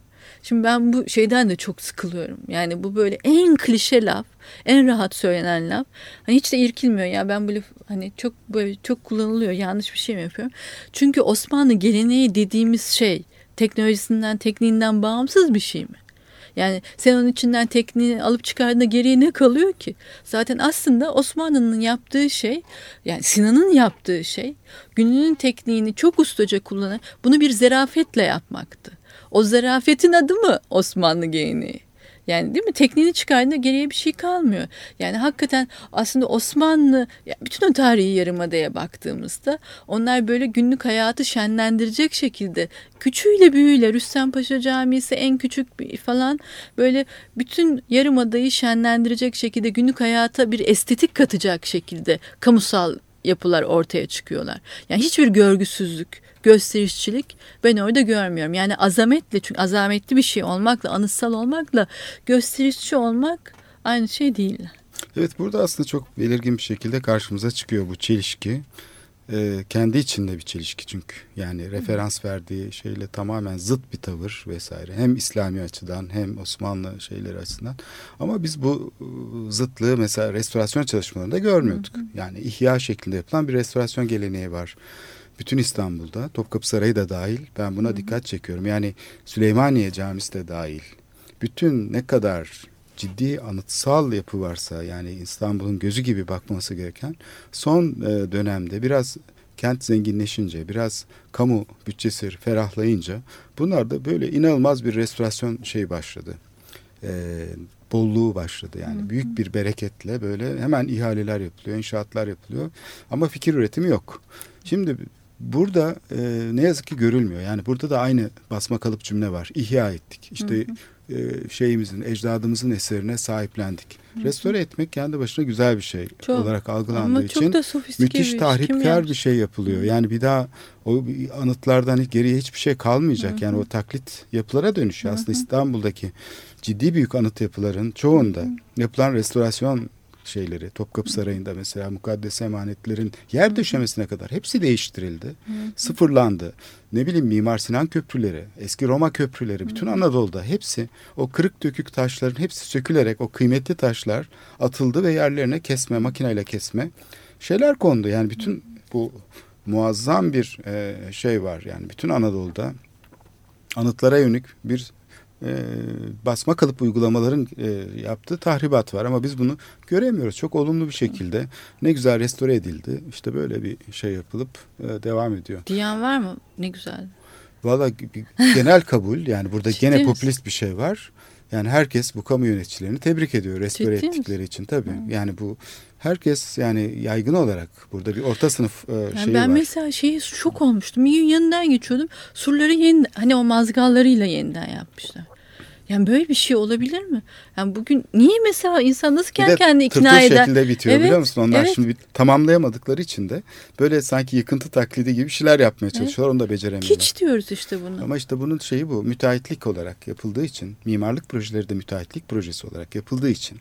Şimdi ben bu şeyden de çok sıkılıyorum. Yani bu böyle en klişe laf, en rahat söylenen laf. Hani hiç de irkilmiyor ya ben böyle hani çok böyle çok kullanılıyor. Yanlış bir şey mi yapıyorum? Çünkü Osmanlı geleneği dediğimiz şey teknolojisinden, tekniğinden bağımsız bir şey mi? Yani sen onun içinden tekniği alıp çıkardığında geriye ne kalıyor ki? Zaten aslında Osmanlı'nın yaptığı şey, yani Sinan'ın yaptığı şey, gününün tekniğini çok ustaca kullanan, bunu bir zerafetle yapmaktı. O zarafetin adı mı Osmanlı geleneği? Yani değil mi? Tekniğini çıkardığında geriye bir şey kalmıyor. Yani hakikaten aslında Osmanlı, bütün o tarihi yarımadaya baktığımızda onlar böyle günlük hayatı şenlendirecek şekilde küçüğüyle büyüğüyle Rüstem Paşa Camisi en küçük falan böyle bütün yarımadayı şenlendirecek şekilde günlük hayata bir estetik katacak şekilde kamusal yapılar ortaya çıkıyorlar. Yani hiçbir görgüsüzlük, gösterişçilik ben orada görmüyorum. Yani azametle çünkü azametli bir şey olmakla, anıtsal olmakla gösterişçi olmak aynı şey değil. Evet burada aslında çok belirgin bir şekilde karşımıza çıkıyor bu çelişki. Ee, kendi içinde bir çelişki çünkü. Yani referans verdiği şeyle tamamen zıt bir tavır vesaire. Hem İslami açıdan hem Osmanlı şeyleri açısından. Ama biz bu ıı, zıtlığı mesela restorasyon çalışmalarında görmüyorduk. Yani ihya şeklinde yapılan bir restorasyon geleneği var. Bütün İstanbul'da Topkapı Sarayı da dahil ben buna dikkat çekiyorum. Yani Süleymaniye Camisi de dahil. Bütün ne kadar ciddi anıtsal yapı varsa yani İstanbul'un gözü gibi bakması gereken son e, dönemde biraz kent zenginleşince biraz kamu bütçesi ferahlayınca bunlar da böyle inanılmaz bir restorasyon şey başladı. E, bolluğu başladı yani büyük bir bereketle böyle hemen ihaleler yapılıyor, inşaatlar yapılıyor ama fikir üretimi yok. Şimdi burada e, ne yazık ki görülmüyor. Yani burada da aynı basma kalıp cümle var. İhya ettik. İşte e, şeyimizin, ecdadımızın eserine sahiplendik. Restore etmek kendi başına güzel bir şey Çok. olarak algılandığı için müthiş bir tahripkar bir şey yapılıyor. Yani bir daha o anıtlardan geriye hiçbir şey kalmayacak. Yani o taklit yapılara dönüşüyor. Aslında İstanbul'daki ciddi büyük anıt yapıların çoğunda yapılan restorasyon şeyleri Topkapı Sarayı'nda mesela mukaddes emanetlerin yer döşemesine kadar hepsi değiştirildi. Sıfırlandı. Ne bileyim Mimar Sinan köprüleri, eski Roma köprüleri bütün Anadolu'da hepsi o kırık dökük taşların hepsi sökülerek o kıymetli taşlar atıldı ve yerlerine kesme makineyle kesme şeyler kondu. Yani bütün bu muazzam bir e, şey var. Yani bütün Anadolu'da anıtlara yönelik bir e, basma kalıp uygulamaların e, yaptığı tahribat var ama biz bunu göremiyoruz. Çok olumlu bir şekilde ne güzel restore edildi. İşte böyle bir şey yapılıp e, devam ediyor. Diyen var mı? Ne güzel. Valla genel kabul yani burada Ciddi gene misin? popülist bir şey var. Yani herkes bu kamu yöneticilerini tebrik ediyor restore Ciddi ettikleri için tabii. Yani bu herkes yani yaygın olarak burada bir orta sınıf e, Yani şeyi ben var. mesela şeyi şok olmuştum. Bir gün yanından geçiyordum. Surları yeniden hani o mazgallarıyla yeniden yapmışlar. Yani böyle bir şey olabilir mi? Yani bugün niye mesela insan nasıl kendi kendini ikna eder? şekilde bitiyor Evet, biliyor musun? Onlar evet. şimdi bir tamamlayamadıkları için de böyle sanki yıkıntı taklidi gibi şeyler yapmaya çalışıyorlar. Onu da beceremiyorlar. Hiç diyoruz işte bunu. Ama işte bunun şeyi bu müteahhitlik olarak yapıldığı için mimarlık projeleri de müteahhitlik projesi olarak yapıldığı için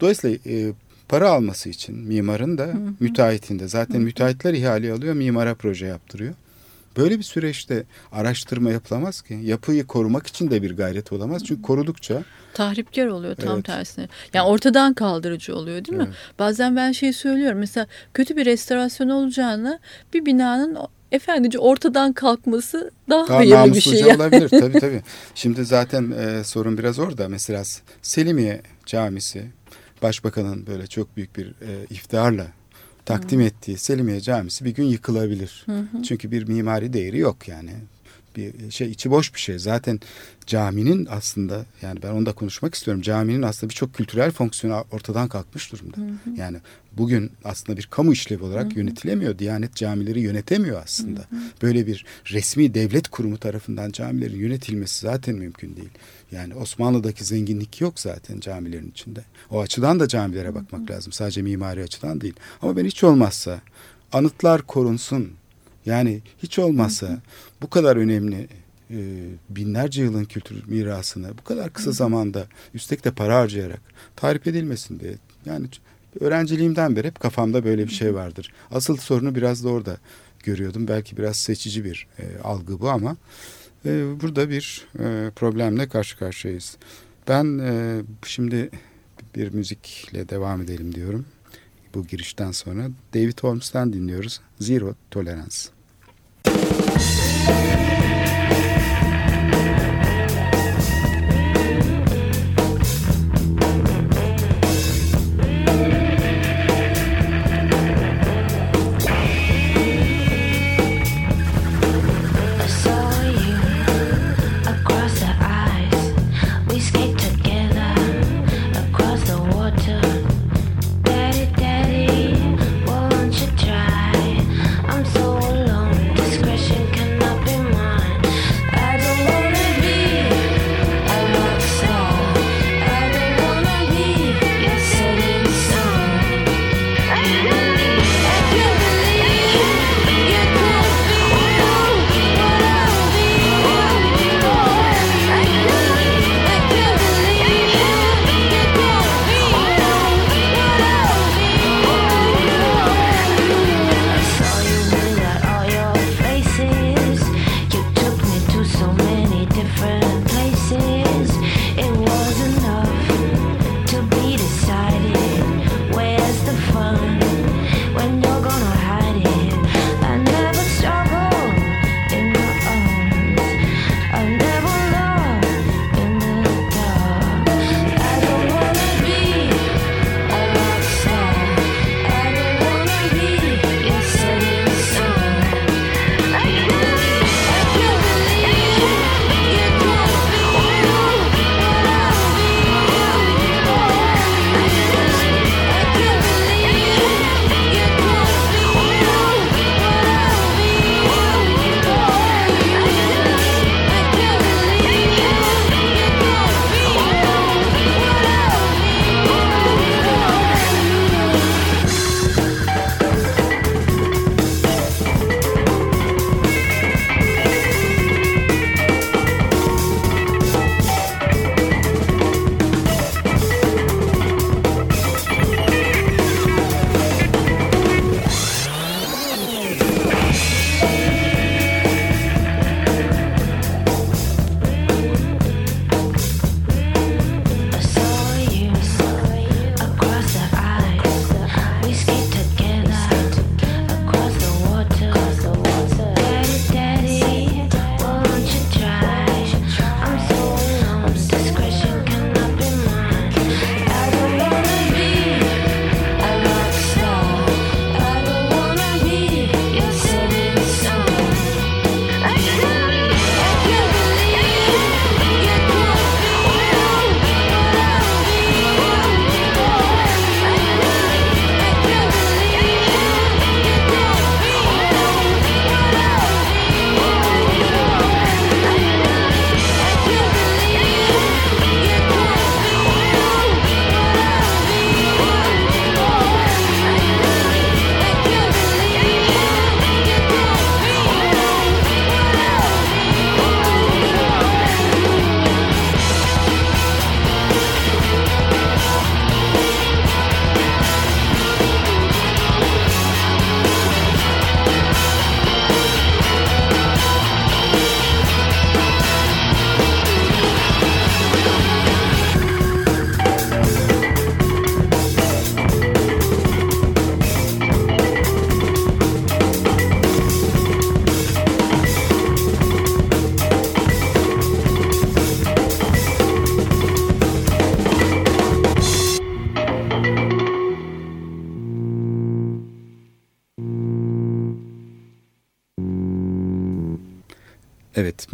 Dolayısıyla e, para alması için mimarın da müteahhitin de zaten müteahhitler ihale alıyor mimara proje yaptırıyor. Böyle bir süreçte araştırma yapılamaz ki. Yapıyı korumak için de bir gayret olamaz. Çünkü korudukça Tahripkar oluyor tam Evet. tersine. Yani ortadan kaldırıcı oluyor değil mi? Evet. Bazen ben şey söylüyorum. Mesela kötü bir restorasyon olacağını bir binanın efendice ortadan kalkması daha, daha hayırlı bir şey. yani. olabilir. tabii tabii. Şimdi zaten e, sorun biraz orada. Mesela Selimiye Camisi Başbakanın böyle çok büyük bir e, iftiharla takdim ettiği Selimiye Camisi bir gün yıkılabilir. Çünkü bir mimari değeri yok yani. Bir şey içi boş bir şey. Zaten caminin aslında yani ben onu da konuşmak istiyorum. Caminin aslında birçok kültürel fonksiyonu ortadan kalkmış durumda. Yani bugün aslında bir kamu işlevi olarak yönetilemiyor. Diyanet camileri yönetemiyor aslında. Böyle bir resmi devlet kurumu tarafından camilerin yönetilmesi zaten mümkün değil. Yani Osmanlı'daki zenginlik yok zaten camilerin içinde. O açıdan da camilere bakmak lazım. Sadece mimari açıdan değil. Ama ben hiç olmazsa anıtlar korunsun. Yani hiç olmazsa bu kadar önemli e, binlerce yılın kültür mirasını bu kadar kısa zamanda üstelik de para harcayarak tarif edilmesin diye. Yani öğrenciliğimden beri hep kafamda böyle bir şey vardır. Asıl sorunu biraz da orada görüyordum. Belki biraz seçici bir e, algı bu ama e, burada bir e, problemle karşı karşıyayız. Ben e, şimdi bir müzikle devam edelim diyorum. Bu girişten sonra David Holmes'tan dinliyoruz. Zero Tolerance. Thank you.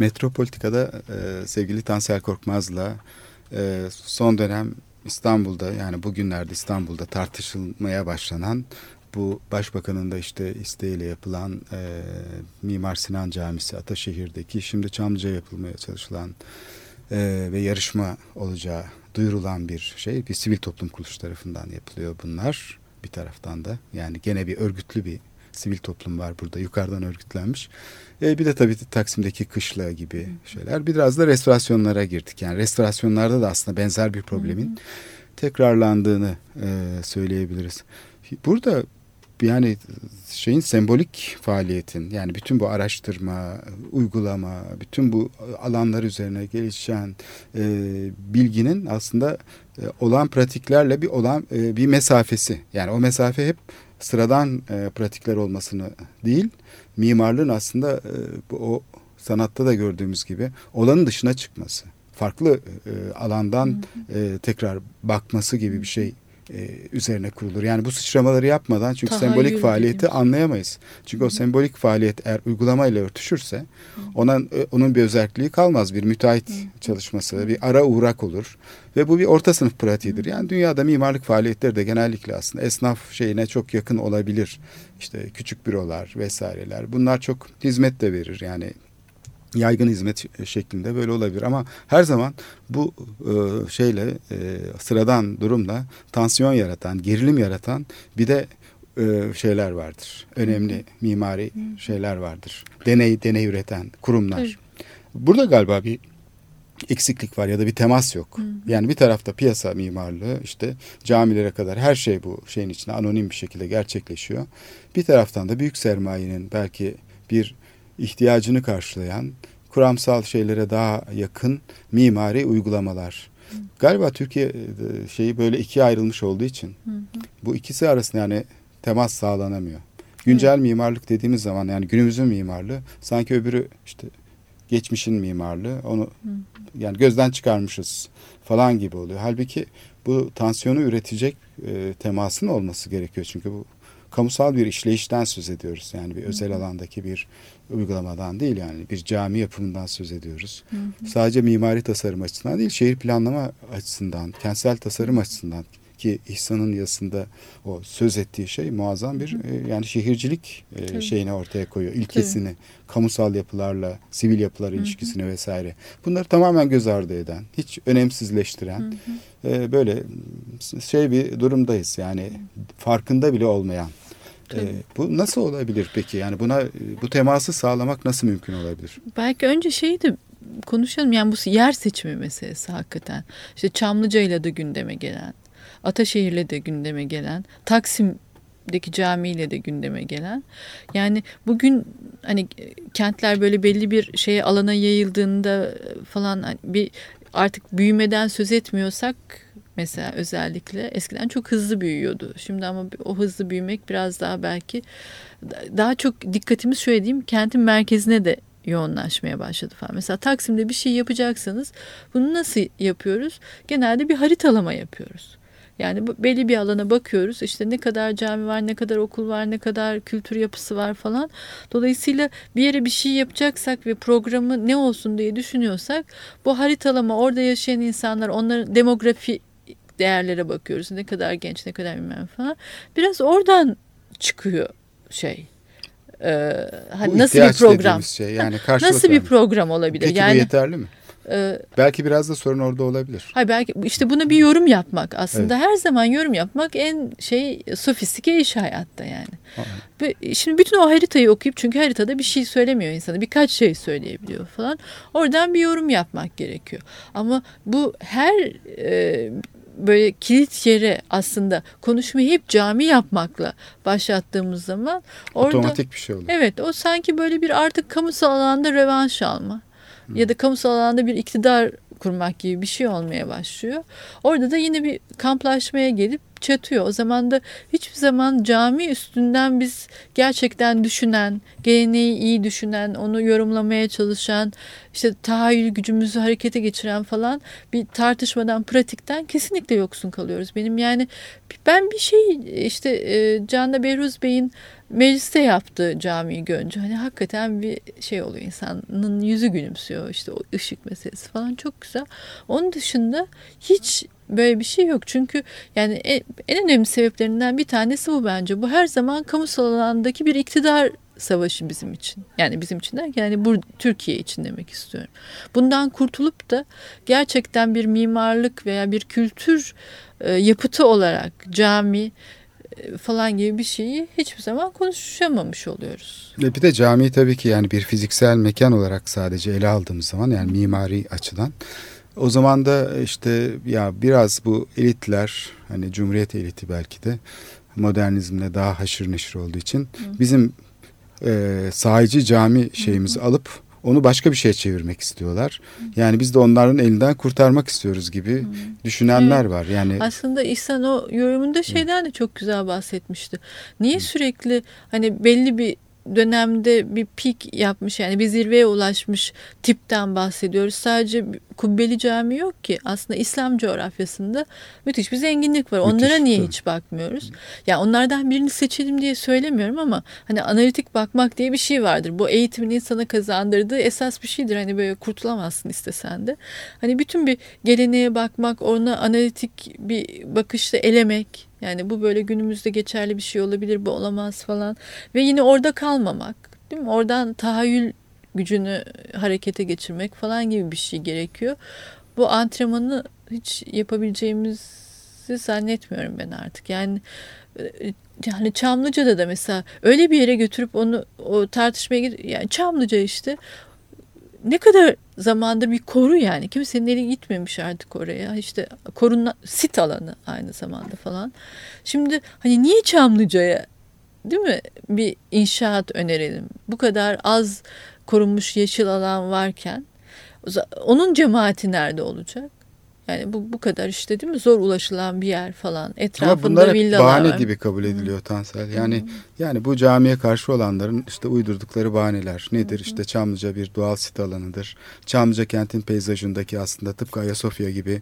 Metropolitika'da e, sevgili Tansel Korkmaz'la e, son dönem İstanbul'da yani bugünlerde İstanbul'da tartışılmaya başlanan bu başbakanın da işte isteğiyle yapılan e, Mimar Sinan Camisi Ataşehir'deki şimdi Çamlıca yapılmaya çalışılan e, ve yarışma olacağı duyurulan bir şey. Bir sivil toplum kuruluş tarafından yapılıyor bunlar bir taraftan da. Yani gene bir örgütlü bir sivil toplum var burada yukarıdan örgütlenmiş. E, bir de tabii Taksim'deki kışla gibi şeyler. Biraz da restorasyonlara girdik. Yani restorasyonlarda da aslında benzer bir problemin tekrarlandığını e, söyleyebiliriz. Burada yani şeyin sembolik faaliyetin yani bütün bu araştırma, uygulama, bütün bu alanlar üzerine gelişen e, bilginin aslında e, olan pratiklerle bir olan e, bir mesafesi. Yani o mesafe hep sıradan e, pratikler olmasını değil, mimarlığın aslında e, bu, o sanatta da gördüğümüz gibi olanın dışına çıkması. Farklı e, alandan e, tekrar bakması gibi bir şey e, üzerine kurulur. Yani bu sıçramaları yapmadan çünkü Tahayyül sembolik faaliyeti dediğimiz. anlayamayız. Çünkü o sembolik faaliyet eğer uygulamayla örtüşürse ona, e, onun bir özelliği kalmaz. Bir müteahhit çalışması, bir ara uğrak olur. Ve bu bir orta sınıf pratiğidir. Yani dünyada mimarlık faaliyetleri de genellikle aslında esnaf şeyine çok yakın olabilir. İşte küçük bürolar vesaireler. Bunlar çok hizmet de verir. Yani yaygın hizmet şeklinde böyle olabilir ama her zaman bu e, şeyle e, sıradan durumla tansiyon yaratan, gerilim yaratan bir de e, şeyler vardır. Önemli mimari şeyler vardır. Deney deney üreten kurumlar. Burada galiba bir eksiklik var ya da bir temas yok. Yani bir tarafta piyasa mimarlığı işte camilere kadar her şey bu şeyin içinde anonim bir şekilde gerçekleşiyor. Bir taraftan da büyük sermayenin belki bir ihtiyacını karşılayan kuramsal şeylere daha yakın mimari uygulamalar. Galiba Türkiye e, şeyi böyle ikiye ayrılmış olduğu için bu ikisi arasında yani temas sağlanamıyor. Güncel mimarlık dediğimiz zaman yani günümüzün mimarlığı sanki öbürü işte geçmişin mimarlığı onu yani gözden çıkarmışız falan gibi oluyor. Halbuki bu tansiyonu üretecek e, temasın olması gerekiyor. Çünkü bu kamusal bir işleyişten söz ediyoruz. Yani bir özel alandaki bir uygulamadan değil yani bir cami yapımından söz ediyoruz. Sadece mimari tasarım açısından değil şehir planlama açısından, kentsel tasarım açısından ki İhsan'ın yazısında o söz ettiği şey muazzam bir e, yani şehircilik e, Tabii. şeyini ortaya koyuyor. İlkesini, kamusal yapılarla, sivil yapılar ilişkisini vesaire. Bunları tamamen göz ardı eden, hiç önemsizleştiren e, böyle şey bir durumdayız. Yani farkında bile olmayan. E, bu nasıl olabilir peki? Yani buna bu teması sağlamak nasıl mümkün olabilir? Belki önce şeyi de konuşalım. Yani bu yer seçimi meselesi hakikaten. İşte Çamlıca'yla da gündeme gelen, Ataşehir'le de gündeme gelen, Taksim'deki camiyle de gündeme gelen. Yani bugün hani kentler böyle belli bir şeye alana yayıldığında falan hani bir artık büyümeden söz etmiyorsak mesela özellikle eskiden çok hızlı büyüyordu. Şimdi ama o hızlı büyümek biraz daha belki daha çok dikkatimiz şöyle diyeyim kentin merkezine de yoğunlaşmaya başladı falan. Mesela Taksim'de bir şey yapacaksanız bunu nasıl yapıyoruz? Genelde bir haritalama yapıyoruz. Yani bu- belli bir alana bakıyoruz. İşte ne kadar cami var, ne kadar okul var, ne kadar kültür yapısı var falan. Dolayısıyla bir yere bir şey yapacaksak ve programı ne olsun diye düşünüyorsak bu haritalama orada yaşayan insanlar onların demografi değerlere bakıyoruz. Ne kadar genç, ne kadar bilmem falan. Biraz oradan çıkıyor şey. Ee, hani Bu nasıl bir program? Şey, yani Nasıl bir program olabilir? Peki bu yani yeterli mi? E, Belki biraz da sorun orada olabilir. Hayır belki işte buna bir yorum yapmak aslında her zaman yorum yapmak en şey sofistike iş hayatta yani. Ve Şimdi bütün o haritayı okuyup çünkü haritada bir şey söylemiyor insana birkaç şey söyleyebiliyor falan. Oradan bir yorum yapmak gerekiyor. Ama bu her e, böyle kilit yere aslında konuşmayı hep cami yapmakla başlattığımız zaman orada Otomatik bir şey oluyor. Evet o sanki böyle bir artık kamusal alanda rövanş alma ya da kamusal alanda bir iktidar kurmak gibi bir şey olmaya başlıyor. Orada da yine bir kamplaşmaya gelip çatıyor. O zaman da hiçbir zaman cami üstünden biz gerçekten düşünen, geleneği iyi düşünen, onu yorumlamaya çalışan, işte tahayyül gücümüzü harekete geçiren falan bir tartışmadan, pratikten kesinlikle yoksun kalıyoruz. Benim yani ben bir şey işte e, Can'da Behruz Bey'in mecliste yaptığı camiyi görünce hani hakikaten bir şey oluyor insanın yüzü gülümsüyor işte o ışık meselesi falan çok güzel. Onun dışında hiç böyle bir şey yok. Çünkü yani en, en önemli sebeplerinden bir tanesi bu bence. Bu her zaman kamusal alandaki bir iktidar savaşı bizim için. Yani bizim için derken yani bu Türkiye için demek istiyorum. Bundan kurtulup da gerçekten bir mimarlık veya bir kültür e, yapıtı olarak cami e, falan gibi bir şeyi hiçbir zaman konuşamamış oluyoruz. Ve bir de cami tabii ki yani bir fiziksel mekan olarak sadece ele aldığımız zaman yani mimari açıdan o zaman da işte ya biraz bu elitler hani Cumhuriyet eliti belki de modernizmle daha haşır neşir olduğu için bizim e, sahici cami şeyimizi alıp onu başka bir şeye çevirmek istiyorlar. Yani biz de onların elinden kurtarmak istiyoruz gibi düşünenler var. Yani Aslında İhsan o yorumunda şeyden de çok güzel bahsetmişti. Niye sürekli hani belli bir dönemde bir pik yapmış yani bir zirveye ulaşmış tipten bahsediyoruz. Sadece kubbeli cami yok ki. Aslında İslam coğrafyasında müthiş bir zenginlik var. Onlara Müthiş, niye tabii. hiç bakmıyoruz? Ya onlardan birini seçelim diye söylemiyorum ama hani analitik bakmak diye bir şey vardır. Bu eğitimin insana kazandırdığı esas bir şeydir. Hani böyle kurtulamazsın istesen de. Hani bütün bir geleneğe bakmak, ona analitik bir bakışla elemek. Yani bu böyle günümüzde geçerli bir şey olabilir, bu olamaz falan. Ve yine orada kalmamak, değil mi? Oradan tahayyül gücünü harekete geçirmek falan gibi bir şey gerekiyor. Bu antrenmanı hiç yapabileceğimizi zannetmiyorum ben artık. Yani e, yani Çamlıca'da da mesela öyle bir yere götürüp onu o tartışmaya git yani Çamlıca işte ne kadar zamanda bir koru yani. Kimsenin eli gitmemiş artık oraya. İşte korunma sit alanı aynı zamanda falan. Şimdi hani niye Çamlıca'ya değil mi bir inşaat önerelim? Bu kadar az korunmuş yeşil alan varken onun cemaati nerede olacak? Yani bu bu kadar işte değil mi zor ulaşılan bir yer falan. Ama Etrafında bunlar hep bahane var. gibi kabul ediliyor Tansel. Yani yani bu camiye karşı olanların işte uydurdukları bahaneler nedir? İşte Çamlıca bir doğal sit alanıdır. Çamlıca kentin peyzajındaki aslında tıpkı Ayasofya gibi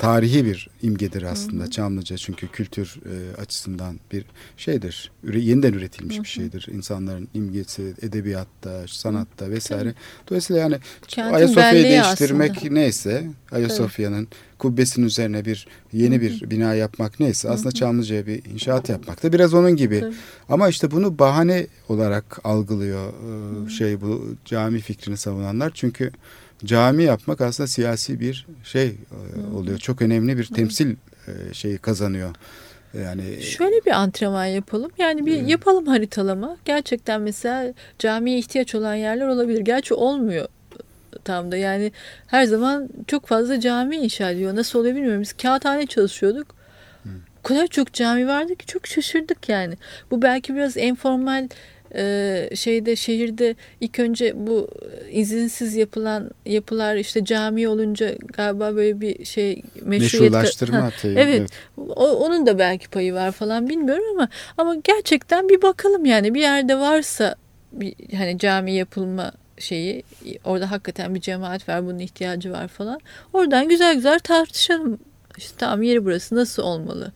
tarihi bir imgedir aslında Çamlıca çünkü kültür e, açısından bir şeydir. Üre, yeniden üretilmiş bir şeydir. İnsanların imgesi edebiyatta, sanatta vesaire. Dolayısıyla yani Kentin Ayasofya'yı değiştirmek aslında. neyse Ayasofya'nın kubbesinin üzerine bir yeni bir bina yapmak neyse aslında Çamlıca'ya bir inşaat yapmak da biraz onun gibi. Tabii. Ama işte bunu bahane olarak algılıyor e, şey bu cami fikrini savunanlar. Çünkü cami yapmak aslında siyasi bir şey e, oluyor. Çok önemli bir temsil e, şeyi kazanıyor. Yani Şöyle bir antrenman yapalım. Yani bir yapalım haritalama. Gerçekten mesela camiye ihtiyaç olan yerler olabilir. Gerçi olmuyor tam da. Yani her zaman çok fazla cami inşa ediyor. Nasıl oluyor bilmiyorum. Biz kağıthane çalışıyorduk. O kadar çok cami vardı ki çok şaşırdık yani. Bu belki biraz informal e, şeyde şehirde ilk önce bu izinsiz yapılan yapılar işte cami olunca galiba böyle bir şey meşruiyet meşrulaştırma Ha, evet. O- onun da belki payı var falan bilmiyorum ama ama gerçekten bir bakalım yani bir yerde varsa bir hani cami yapılma şeyi orada hakikaten bir cemaat var bunun ihtiyacı var falan. Oradan güzel güzel tartışalım. İşte tamam yeri burası nasıl olmalı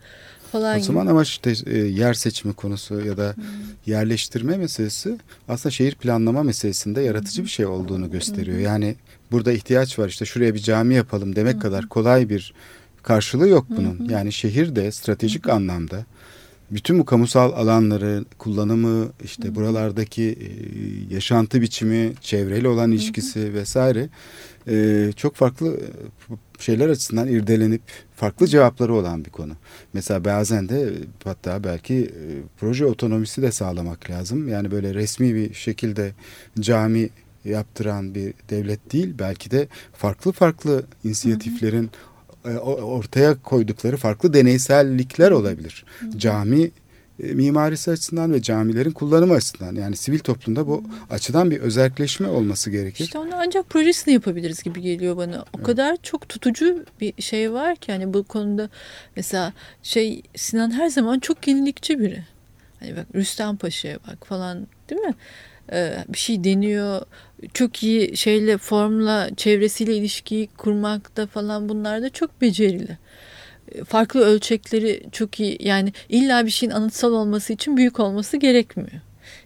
falan O zaman ama işte e, yer seçimi konusu ya da yerleştirme meselesi aslında şehir planlama meselesinde yaratıcı bir şey olduğunu gösteriyor. Yani burada ihtiyaç var işte şuraya bir cami yapalım demek kadar kolay bir karşılığı yok bunun. Yani şehir de stratejik anlamda bütün bu kamusal alanları kullanımı işte buralardaki e, yaşantı biçimi çevreyle olan ilişkisi vesaire e, çok farklı e, şeyler açısından irdelenip farklı cevapları olan bir konu. Mesela bazen de hatta belki e, proje otonomisi de sağlamak lazım. Yani böyle resmi bir şekilde cami yaptıran bir devlet değil belki de farklı farklı inisiyatiflerin e, ortaya koydukları farklı deneysellikler olabilir. Cami e, mimarisi açısından ve camilerin kullanımı açısından yani sivil toplumda bu açıdan bir özelleşme olması gerekir. İşte onu ancak projesini yapabiliriz gibi geliyor bana. O kadar çok tutucu bir şey var ki hani bu konuda mesela şey Sinan her zaman çok yenilikçi biri. Hani bak Rüstem Paşa'ya bak falan değil mi? Ee, bir şey deniyor. Çok iyi şeyle formla çevresiyle ilişkiyi kurmakta falan bunlarda çok becerili. Farklı ölçekleri çok iyi yani illa bir şeyin anıtsal olması için büyük olması gerekmiyor.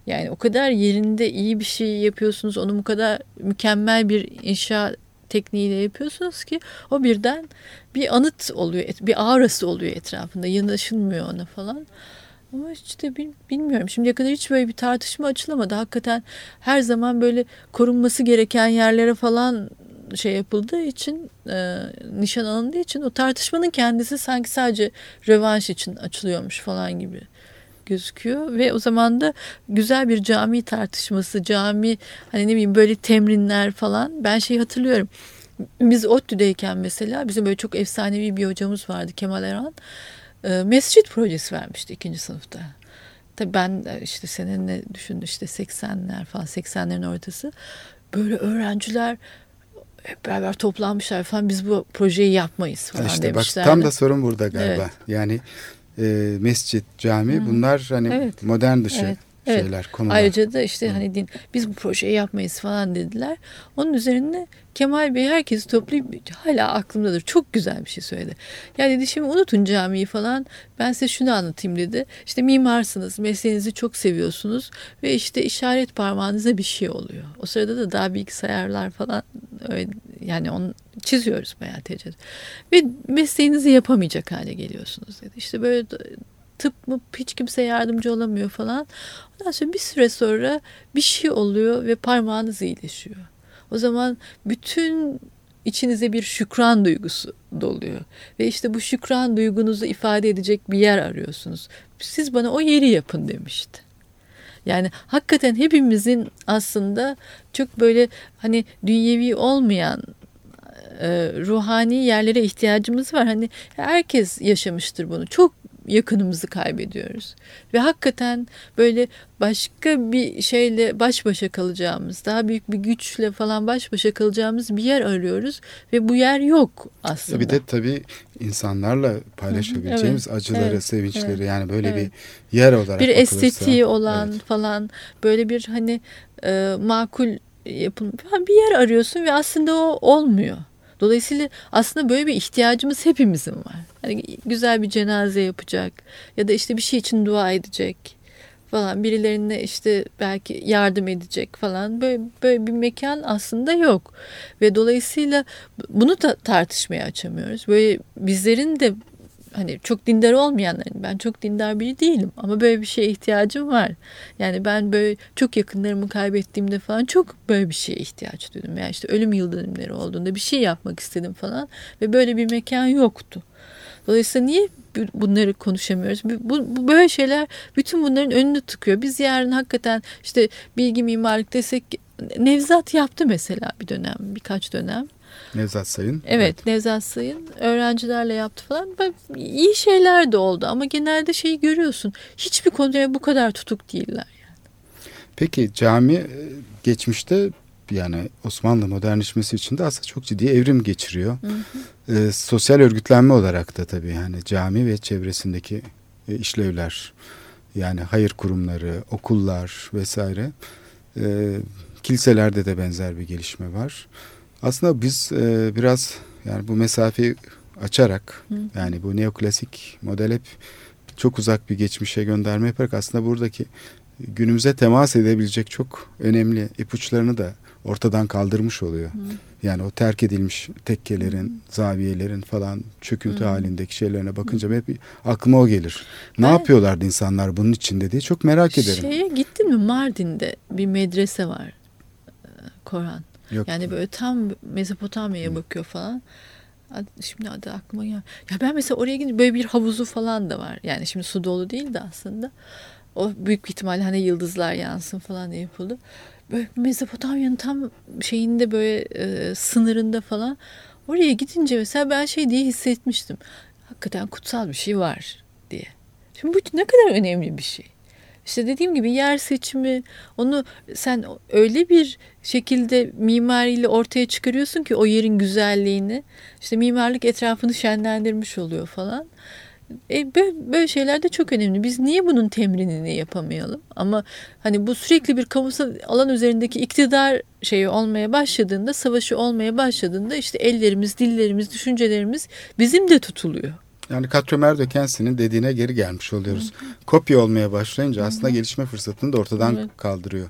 Yani o kadar yerinde iyi bir şey yapıyorsunuz. Onu bu kadar mükemmel bir inşa tekniğiyle yapıyorsunuz ki o birden bir anıt oluyor. Bir aurası oluyor etrafında. Yanaşılmıyor ona falan. Ama işte bil- bilmiyorum. Şimdiye kadar hiç böyle bir tartışma açılamadı. Hakikaten her zaman böyle korunması gereken yerlere falan şey yapıldığı için e, nişan alındığı için o tartışmanın kendisi sanki sadece rövanş için açılıyormuş falan gibi gözüküyor ve o zaman da güzel bir cami tartışması cami hani ne bileyim böyle temrinler falan ben şey hatırlıyorum biz ODTÜ'deyken mesela bizim böyle çok efsanevi bir hocamız vardı Kemal Erhan e, mescit projesi vermişti ikinci sınıfta. Tabii ben işte seninle düşündüm işte 80'ler falan 80'lerin ortası. Böyle öğrenciler hep beraber toplanmışlar falan biz bu projeyi yapmayız falan işte bak demişlerdi. tam da sorun burada galiba. Evet. Yani e, mescit, cami bunlar hani Evet. modern dışı Evet, evet. şeyler, konular. Ayrıca da işte hani din biz bu projeyi yapmayız falan dediler. Onun üzerine Kemal Bey herkesi toplayıp hala aklımdadır. Çok güzel bir şey söyledi. Ya dedi şimdi unutun camiyi falan. Ben size şunu anlatayım dedi. İşte mimarsınız, mesleğinizi çok seviyorsunuz ve işte işaret parmağınıza bir şey oluyor. O sırada da daha bilgisayarlar falan öyle, yani onu çiziyoruz bayağı tecrübe. Ve mesleğinizi yapamayacak hale geliyorsunuz dedi. İşte böyle tıp mı hiç kimse yardımcı olamıyor falan. Ondan sonra bir süre sonra bir şey oluyor ve parmağınız iyileşiyor. O zaman bütün içinize bir şükran duygusu doluyor. Ve işte bu şükran duygunuzu ifade edecek bir yer arıyorsunuz. Siz bana o yeri yapın demişti. Yani hakikaten hepimizin aslında çok böyle hani dünyevi olmayan e, ruhani yerlere ihtiyacımız var. Hani herkes yaşamıştır bunu. Çok yakınımızı kaybediyoruz. Ve hakikaten böyle başka bir şeyle baş başa kalacağımız, daha büyük bir güçle falan baş başa kalacağımız bir yer arıyoruz ve bu yer yok aslında. Bir de tabii insanlarla paylaşabileceğimiz Evet, acıları, evet, sevinçleri evet, yani böyle evet. bir yer olarak bir estetiği olan evet. falan böyle bir hani e, makul falan bir yer arıyorsun ve aslında o olmuyor. Dolayısıyla aslında böyle bir ihtiyacımız hepimizin var. Hani güzel bir cenaze yapacak ya da işte bir şey için dua edecek falan birilerine işte belki yardım edecek falan. Böyle, böyle bir mekan aslında yok. Ve dolayısıyla bunu da tartışmaya açamıyoruz. Böyle bizlerin de hani çok dindar olmayanların ben çok dindar biri değilim ama böyle bir şeye ihtiyacım var. Yani ben böyle çok yakınlarımı kaybettiğimde falan çok böyle bir şeye ihtiyaç duydum. Yani işte ölüm yıl dönümleri olduğunda bir şey yapmak istedim falan ve böyle bir mekan yoktu. Dolayısıyla niye bu- bunları konuşamıyoruz? Bu, bu böyle şeyler bütün bunların önünü tıkıyor. Biz yarın hakikaten işte bilgi mimarlık desek Nevzat yaptı mesela bir dönem, birkaç dönem. Nevzat Sayın. Evet, Nevzat Sayın öğrencilerle yaptı falan. İyi şeyler de oldu ama genelde şeyi görüyorsun. Hiçbir konuya bu kadar tutuk değiller. Peki cami e, geçmişte yani Osmanlı modernleşmesi için de aslında çok ciddi evrim geçiriyor. E, sosyal örgütlenme olarak da tabii yani cami ve çevresindeki e, işlevler yani hayır kurumları, okullar vesaire e, kiliselerde de benzer bir gelişme var. Aslında biz e, biraz yani bu mesafeyi açarak yani bu neoklasik model hep çok uzak bir geçmişe gönderme yaparak aslında buradaki günümüze temas edebilecek çok önemli ipuçlarını da ortadan kaldırmış oluyor. Yani o terk edilmiş tekkelerin, zaviyelerin falan çöküntü halindeki şeylerine bakınca hep aklıma o gelir. Ne Ben- yapıyorlardı insanlar bunun içinde diye çok merak ederim. Şeye gittin mi Mardin'de bir medrese var e, Korhan. Yok. Yani böyle tam Mezopotamya'ya bakıyor falan. Şimdi adı aklıma gel. Ya ben mesela oraya gidince böyle bir havuzu falan da var. Yani şimdi su dolu değil de aslında. O büyük bir ihtimalle hani yıldızlar yansın falan diye yapıldı. Böyle Mezopotamya'nın tam şeyinde böyle e, sınırında falan. Oraya gidince mesela ben şey diye hissetmiştim. Hakikaten kutsal bir şey var diye. Şimdi bu ne kadar önemli bir şey. İşte dediğim gibi yer seçimi onu sen öyle bir şekilde mimariyle ortaya çıkarıyorsun ki o yerin güzelliğini. İşte mimarlık etrafını şenlendirmiş oluyor falan. E, böyle, şeyler de çok önemli. Biz niye bunun temrinini yapamayalım? Ama hani bu sürekli bir kamusal alan üzerindeki iktidar şeyi olmaya başladığında, savaşı olmaya başladığında işte ellerimiz, dillerimiz, düşüncelerimiz bizim de tutuluyor. Yani Katremer Dökensi'nin dediğine geri gelmiş oluyoruz. Kopya olmaya başlayınca aslında gelişme fırsatını da ortadan Evet. kaldırıyor.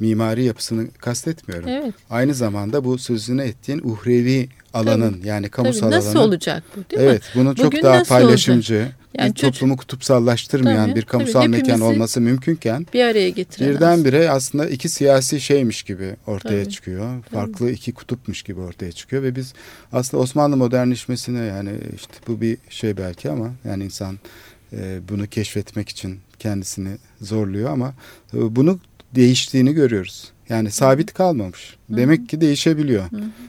Mimari yapısını kastetmiyorum. Evet. Aynı zamanda bu sözünü ettiğin uhrevi alanın yani kamusal Tabii nasıl alanın olacak bu değil mi? Evet, bunu çok daha nasıl paylaşımcı, Yani bir çocuk- toplumu kutupsallaştırmayan Tabii, bir kamusal tabii, mekan olması mümkünken Bir araya getiren birdenbire aslında iki siyasi şeymiş gibi ortaya Tabii, çıkıyor. Farklı iki kutupmuş gibi ortaya çıkıyor ve biz aslında Osmanlı modernleşmesine yani işte bu bir şey belki ama yani insan e, bunu keşfetmek için kendisini zorluyor ama e, bunu değiştiğini görüyoruz. Yani sabit kalmamış. Demek ki değişebiliyor.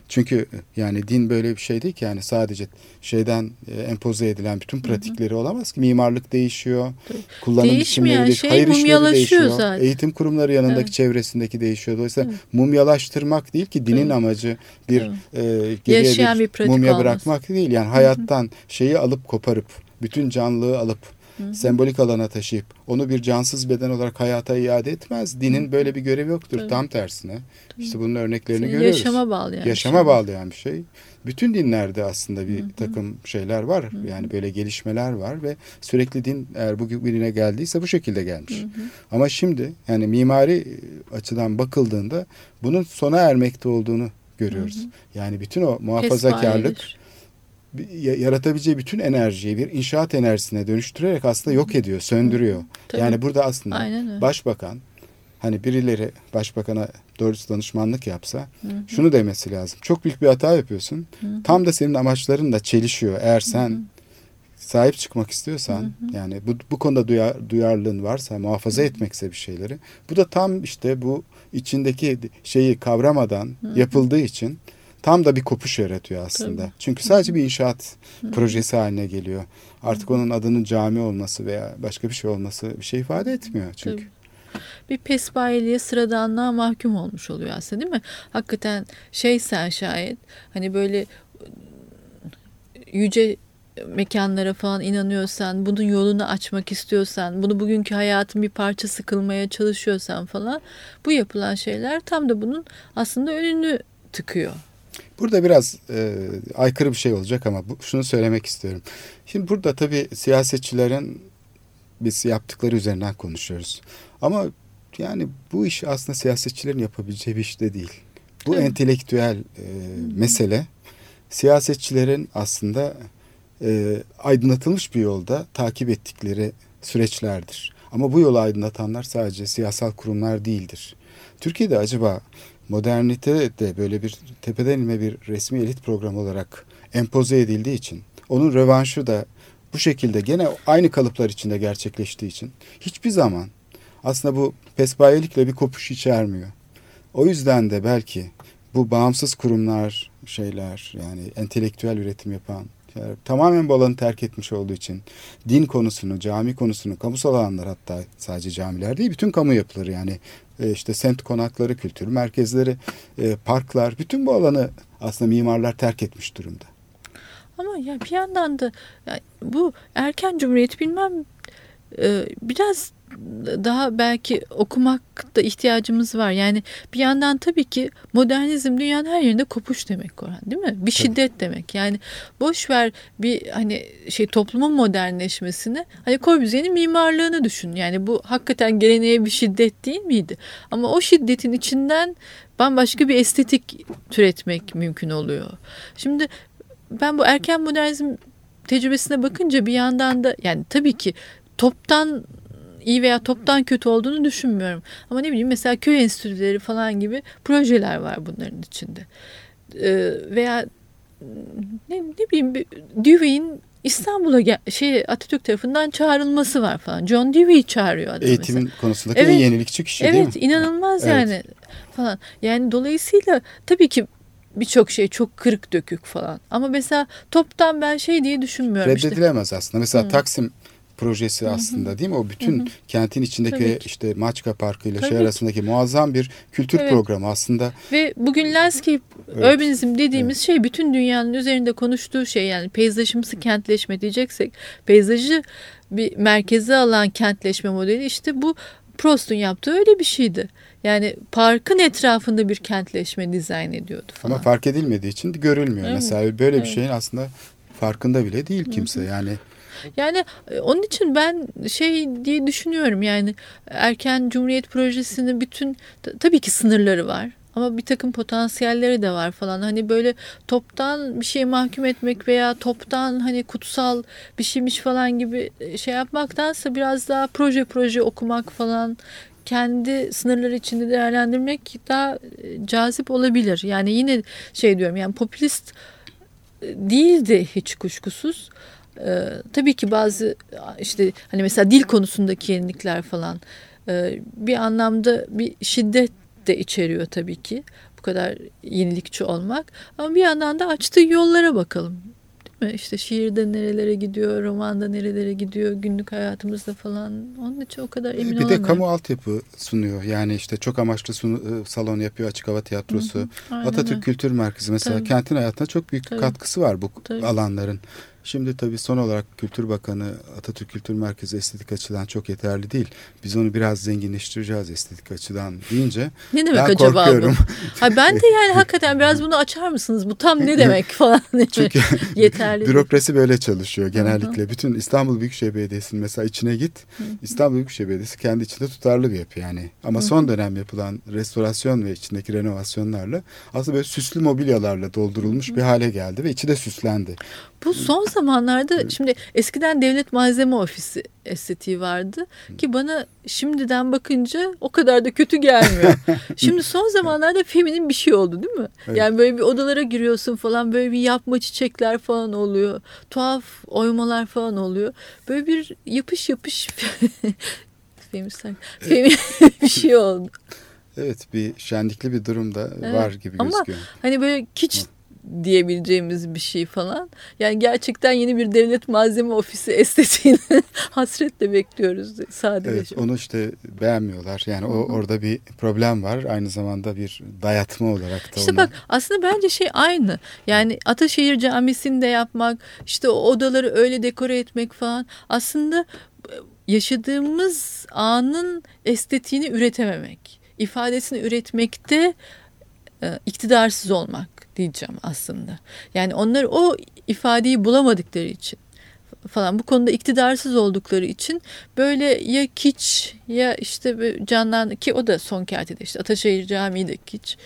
Çünkü yani din böyle bir şey değil ki yani sadece şeyden e, empoze edilen bütün pratikleri olamaz ki. Mimarlık değişiyor. Kullanım Değişmeyen şey Hayır mumyalaşıyor değişiyor. zaten. Eğitim kurumları yanındaki Evet. çevresindeki değişiyor. Dolayısıyla mumyalaştırmak değil ki dinin Tabii. amacı bir Tabii. e, geriye Yaşayan bir pratik mumya olması. bırakmak değil. Yani hayattan şeyi alıp koparıp bütün canlılığı alıp sembolik alana taşıyıp onu bir cansız beden olarak hayata iade etmez. Dinin böyle bir görevi yoktur. Tabii. Tam tersine. İşte bunun örneklerini Seni görüyoruz. yaşama bağlayan Yaşama şey. bağlayan bir şey. Bütün dinlerde aslında bir takım şeyler var. Yani böyle gelişmeler var ve sürekli din eğer bugüne geldiyse bu şekilde gelmiş. Ama şimdi yani mimari açıdan bakıldığında bunun sona ermekte olduğunu görüyoruz. Yani bütün o muhafazakarlık Pespayedir. Yaratabileceği bütün enerjiyi bir inşaat enerjisine dönüştürerek aslında yok ediyor, söndürüyor. Tabii. Yani burada aslında Aynen başbakan hani birileri başbakana doğrusu danışmanlık yapsa şunu demesi lazım. Çok büyük bir hata yapıyorsun. Tam da senin amaçların çelişiyor. Eğer sen sahip çıkmak istiyorsan yani bu, bu konuda duyar, duyarlılığın varsa muhafaza etmekse bir şeyleri bu da tam işte bu içindeki şeyi kavramadan yapıldığı için tam da bir kopuş yaratıyor aslında. Tabii. Çünkü sadece bir inşaat projesi haline geliyor. Artık onun adının cami olması veya başka bir şey olması bir şey ifade etmiyor çünkü. Tabii. bir pesbayeliğe sıradanlığa mahkum olmuş oluyor aslında değil mi? Hakikaten şey sen şayet hani böyle yüce mekanlara falan inanıyorsan, bunun yolunu açmak istiyorsan, bunu bugünkü hayatın bir parçası kılmaya çalışıyorsan falan bu yapılan şeyler tam da bunun aslında önünü tıkıyor. Burada biraz e, aykırı bir şey olacak ama bu, şunu söylemek istiyorum. Şimdi burada tabii siyasetçilerin biz yaptıkları üzerinden konuşuyoruz. Ama yani bu iş aslında siyasetçilerin yapabileceği bir iş de değil. Bu Tabii. entelektüel e, mesele siyasetçilerin aslında e, aydınlatılmış bir yolda takip ettikleri süreçlerdir. Ama bu yolu aydınlatanlar sadece siyasal kurumlar değildir. Türkiye'de acaba modernite de böyle bir tepeden inme bir resmi elit programı olarak empoze edildiği için onun rövanşı da bu şekilde gene aynı kalıplar içinde gerçekleştiği için hiçbir zaman aslında bu pespayelikle bir kopuş içermiyor. O yüzden de belki bu bağımsız kurumlar şeyler yani entelektüel üretim yapan şeyler, tamamen bu alanı terk etmiş olduğu için din konusunu, cami konusunu, kamusal alanlar hatta sadece camiler değil bütün kamu yapıları yani e, işte semt konakları, kültür merkezleri, e, parklar bütün bu alanı aslında mimarlar terk etmiş durumda. Ama ya bir yandan da ya bu erken cumhuriyet bilmem e, biraz daha belki okumakta ihtiyacımız var. Yani bir yandan tabii ki modernizm dünyanın her yerinde kopuş demek Korhan değil mi? Bir şiddet demek. Yani boş ver bir hani şey toplumun modernleşmesini. Hani Corbusier'in mimarlığını düşün. Yani bu hakikaten geleneğe bir şiddet değil miydi? Ama o şiddetin içinden bambaşka bir estetik türetmek mümkün oluyor. Şimdi ben bu erken modernizm tecrübesine bakınca bir yandan da yani tabii ki toptan iyi veya toptan kötü olduğunu düşünmüyorum. Ama ne bileyim mesela köy enstitüleri falan gibi projeler var bunların içinde. Ee, veya ne, ne bileyim Dewey'in İstanbul'a gel- şey Atatürk tarafından çağrılması var falan. John Dewey çağırıyor adamı Eğitimin mesela. konusundaki en Evet. yenilikçi kişi değil mi? Evet inanılmaz Evet. yani falan. Yani dolayısıyla tabii ki birçok şey çok kırık dökük falan. Ama mesela toptan ben şey diye düşünmüyorum işte. Reddedilemez aslında. Mesela Taksim projesi aslında değil mi? O bütün kentin içindeki Tabii ki. işte Maçka Parkı ile Tabii şey ki. arasındaki muazzam bir kültür Evet. programı aslında. Ve bugün landscape Evet. urbanizm dediğimiz şey bütün dünyanın üzerinde konuştuğu şey yani peyzajımsı kentleşme diyeceksek peyzajı bir merkeze alan kentleşme modeli işte bu Prost'un yaptığı öyle bir şeydi. Yani parkın etrafında bir kentleşme dizayn ediyordu falan. Ama fark edilmediği için görülmüyor. Evet, Mesela böyle bir evet. şeyin aslında farkında bile değil kimse. Yani Yani e, onun için ben şey diye düşünüyorum yani erken cumhuriyet projesinin bütün tabii ki sınırları var. Ama bir takım potansiyelleri de var falan. Hani böyle toptan bir şeye mahkum etmek veya toptan hani kutsal bir şeymiş falan gibi e, şey yapmaktansa biraz daha proje proje okumak falan kendi sınırları içinde değerlendirmek daha e, cazip olabilir. Yani yine şey diyorum yani popülist değildi hiç kuşkusuz. Ee, tabii ki bazı işte hani mesela dil konusundaki yenilikler falan e, bir anlamda bir şiddet de içeriyor tabii ki bu kadar yenilikçi olmak ama bir yandan da açtığı yollara bakalım değil mi? İşte şiirde nerelere gidiyor, romanda nerelere gidiyor, günlük hayatımızda falan. Onun için o kadar emin bir olamıyorum. de kamu altyapı sunuyor. Yani işte çok amaçlı sunu- e, salon yapıyor, açık hava tiyatrosu. Aynen Atatürk öyle. Kültür Merkezi mesela Tabii. kentin hayatına çok büyük Tabii. katkısı var bu Tabii. alanların. Şimdi tabii son olarak Kültür Bakanı Atatürk Kültür Merkezi estetik açıdan çok yeterli değil. Biz onu biraz zenginleştireceğiz estetik açıdan deyince Ne demek ben acaba korkuyorum. bu? Ha ben de yani hakikaten biraz bunu açar mısınız? Bu tam ne demek falan. Çünkü Yeterli bürokrasi böyle çalışıyor genellikle. Bütün İstanbul Büyükşehir Belediyesi'nin mesela içine git. İstanbul Büyükşehir Belediyesi kendi içinde tutarlı bir yapı yani. Ama son dönem yapılan restorasyon ve içindeki renovasyonlarla aslında böyle süslü mobilyalarla doldurulmuş bir hale geldi ve içi de süslendi. Bu son zamanlarda şimdi eskiden devlet malzeme ofisi estetiği vardı ki bana şimdiden bakınca o kadar da kötü gelmiyor. Şimdi son zamanlarda feminin bir şey oldu değil mi? Evet. Yani böyle bir odalara giriyorsun falan böyle bir yapma çiçekler falan oluyor. Tuhaf oymalar falan oluyor. Böyle bir yapış yapış feminist femin bir şey oldu. Evet bir şenlikli bir durum da Evet. var gibi Ama gözüküyor. Hani böyle kiç diyebileceğimiz bir şey falan. Yani gerçekten yeni bir devlet malzeme ofisi estetiğini hasretle bekliyoruz sadece. Evet onu işte beğenmiyorlar. Yani o orada bir problem var. Aynı zamanda bir dayatma olarak da İşte ona- bak aslında bence şey aynı. Yani Ataşehir Camisi'ni de yapmak, işte o odaları öyle dekore etmek falan. Aslında e, yaşadığımız anın estetiğini üretememek, ifadesini üretmekte e, iktidarsız olmak diyeceğim aslında. Yani onlar o ifadeyi bulamadıkları için falan bu konuda iktidarsız oldukları için böyle ya kiç ya işte canlan ki o da son kertede işte Ataşehir Camii de kiç.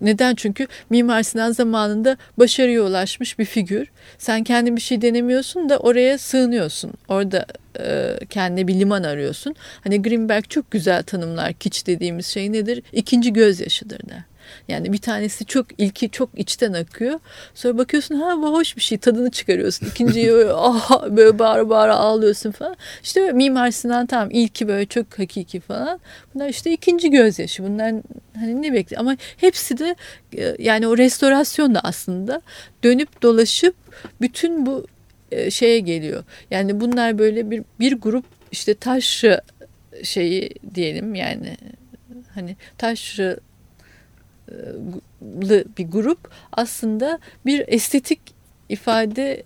Neden? Çünkü Mimar Sinan zamanında başarıya ulaşmış bir figür. Sen kendin bir şey denemiyorsun da oraya sığınıyorsun. Orada e, kendine bir liman arıyorsun. Hani Greenberg çok güzel tanımlar kiç dediğimiz şey nedir? İkinci gözyaşıdır der. Yani bir tanesi çok ilki çok içten akıyor. Sonra bakıyorsun ha bu hoş bir şey tadını çıkarıyorsun. İkinciyi böyle, ah, böyle bağıra bağıra ağlıyorsun falan. İşte böyle Mimar Sinan tamam ilki böyle çok hakiki falan. Bunlar işte ikinci gözyaşı. Bunlar hani ne bekliyor ama hepsi de e, yani o restorasyon da aslında dönüp dolaşıp bütün bu e, şeye geliyor. Yani bunlar böyle bir bir grup işte taşrı şeyi diyelim yani hani taşrı bir grup aslında bir estetik ifade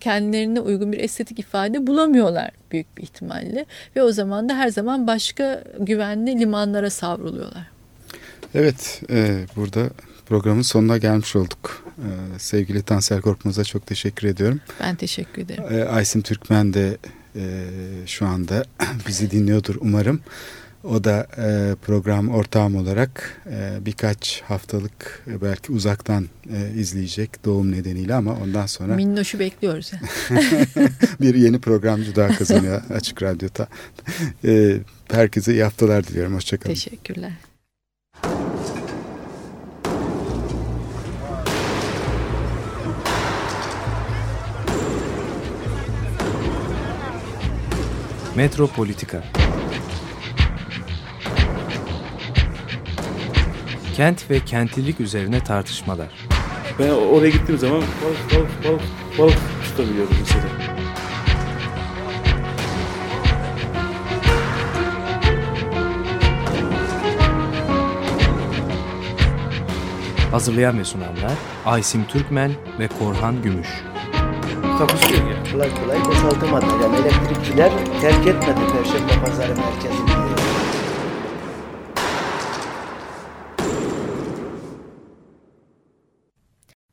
kendilerine uygun bir estetik ifade bulamıyorlar büyük bir ihtimalle ve o zaman da her zaman başka güvenli limanlara savruluyorlar. Evet, e, burada programın sonuna gelmiş olduk. E, sevgili Tansel Korkmaz'a çok teşekkür ediyorum. Ben teşekkür ederim. E, Aysim Türkmen de e, şu anda bizi dinliyordur umarım. O da e, program ortağım olarak e, birkaç haftalık e, belki uzaktan e, izleyecek doğum nedeniyle ama ondan sonra Minnoş'u bekliyoruz. Bir yeni programcı daha kazanıyor Açık Radyo'da. E, herkese iyi haftalar diliyorum. Hoşçakalın. Teşekkürler. Metropolitika Kent ve kentlilik üzerine tartışmalar. Ben oraya gittiğim zaman balık balık balık balık tutabiliyorum mesela. Hazırlayan ve sunanlar Aysim Türkmen ve Korhan Gümüş. Takusuyor ya. Kolay kolay boşaltamadı. Yani elektrikçiler terk etmedi Perşembe Pazarı merkezini.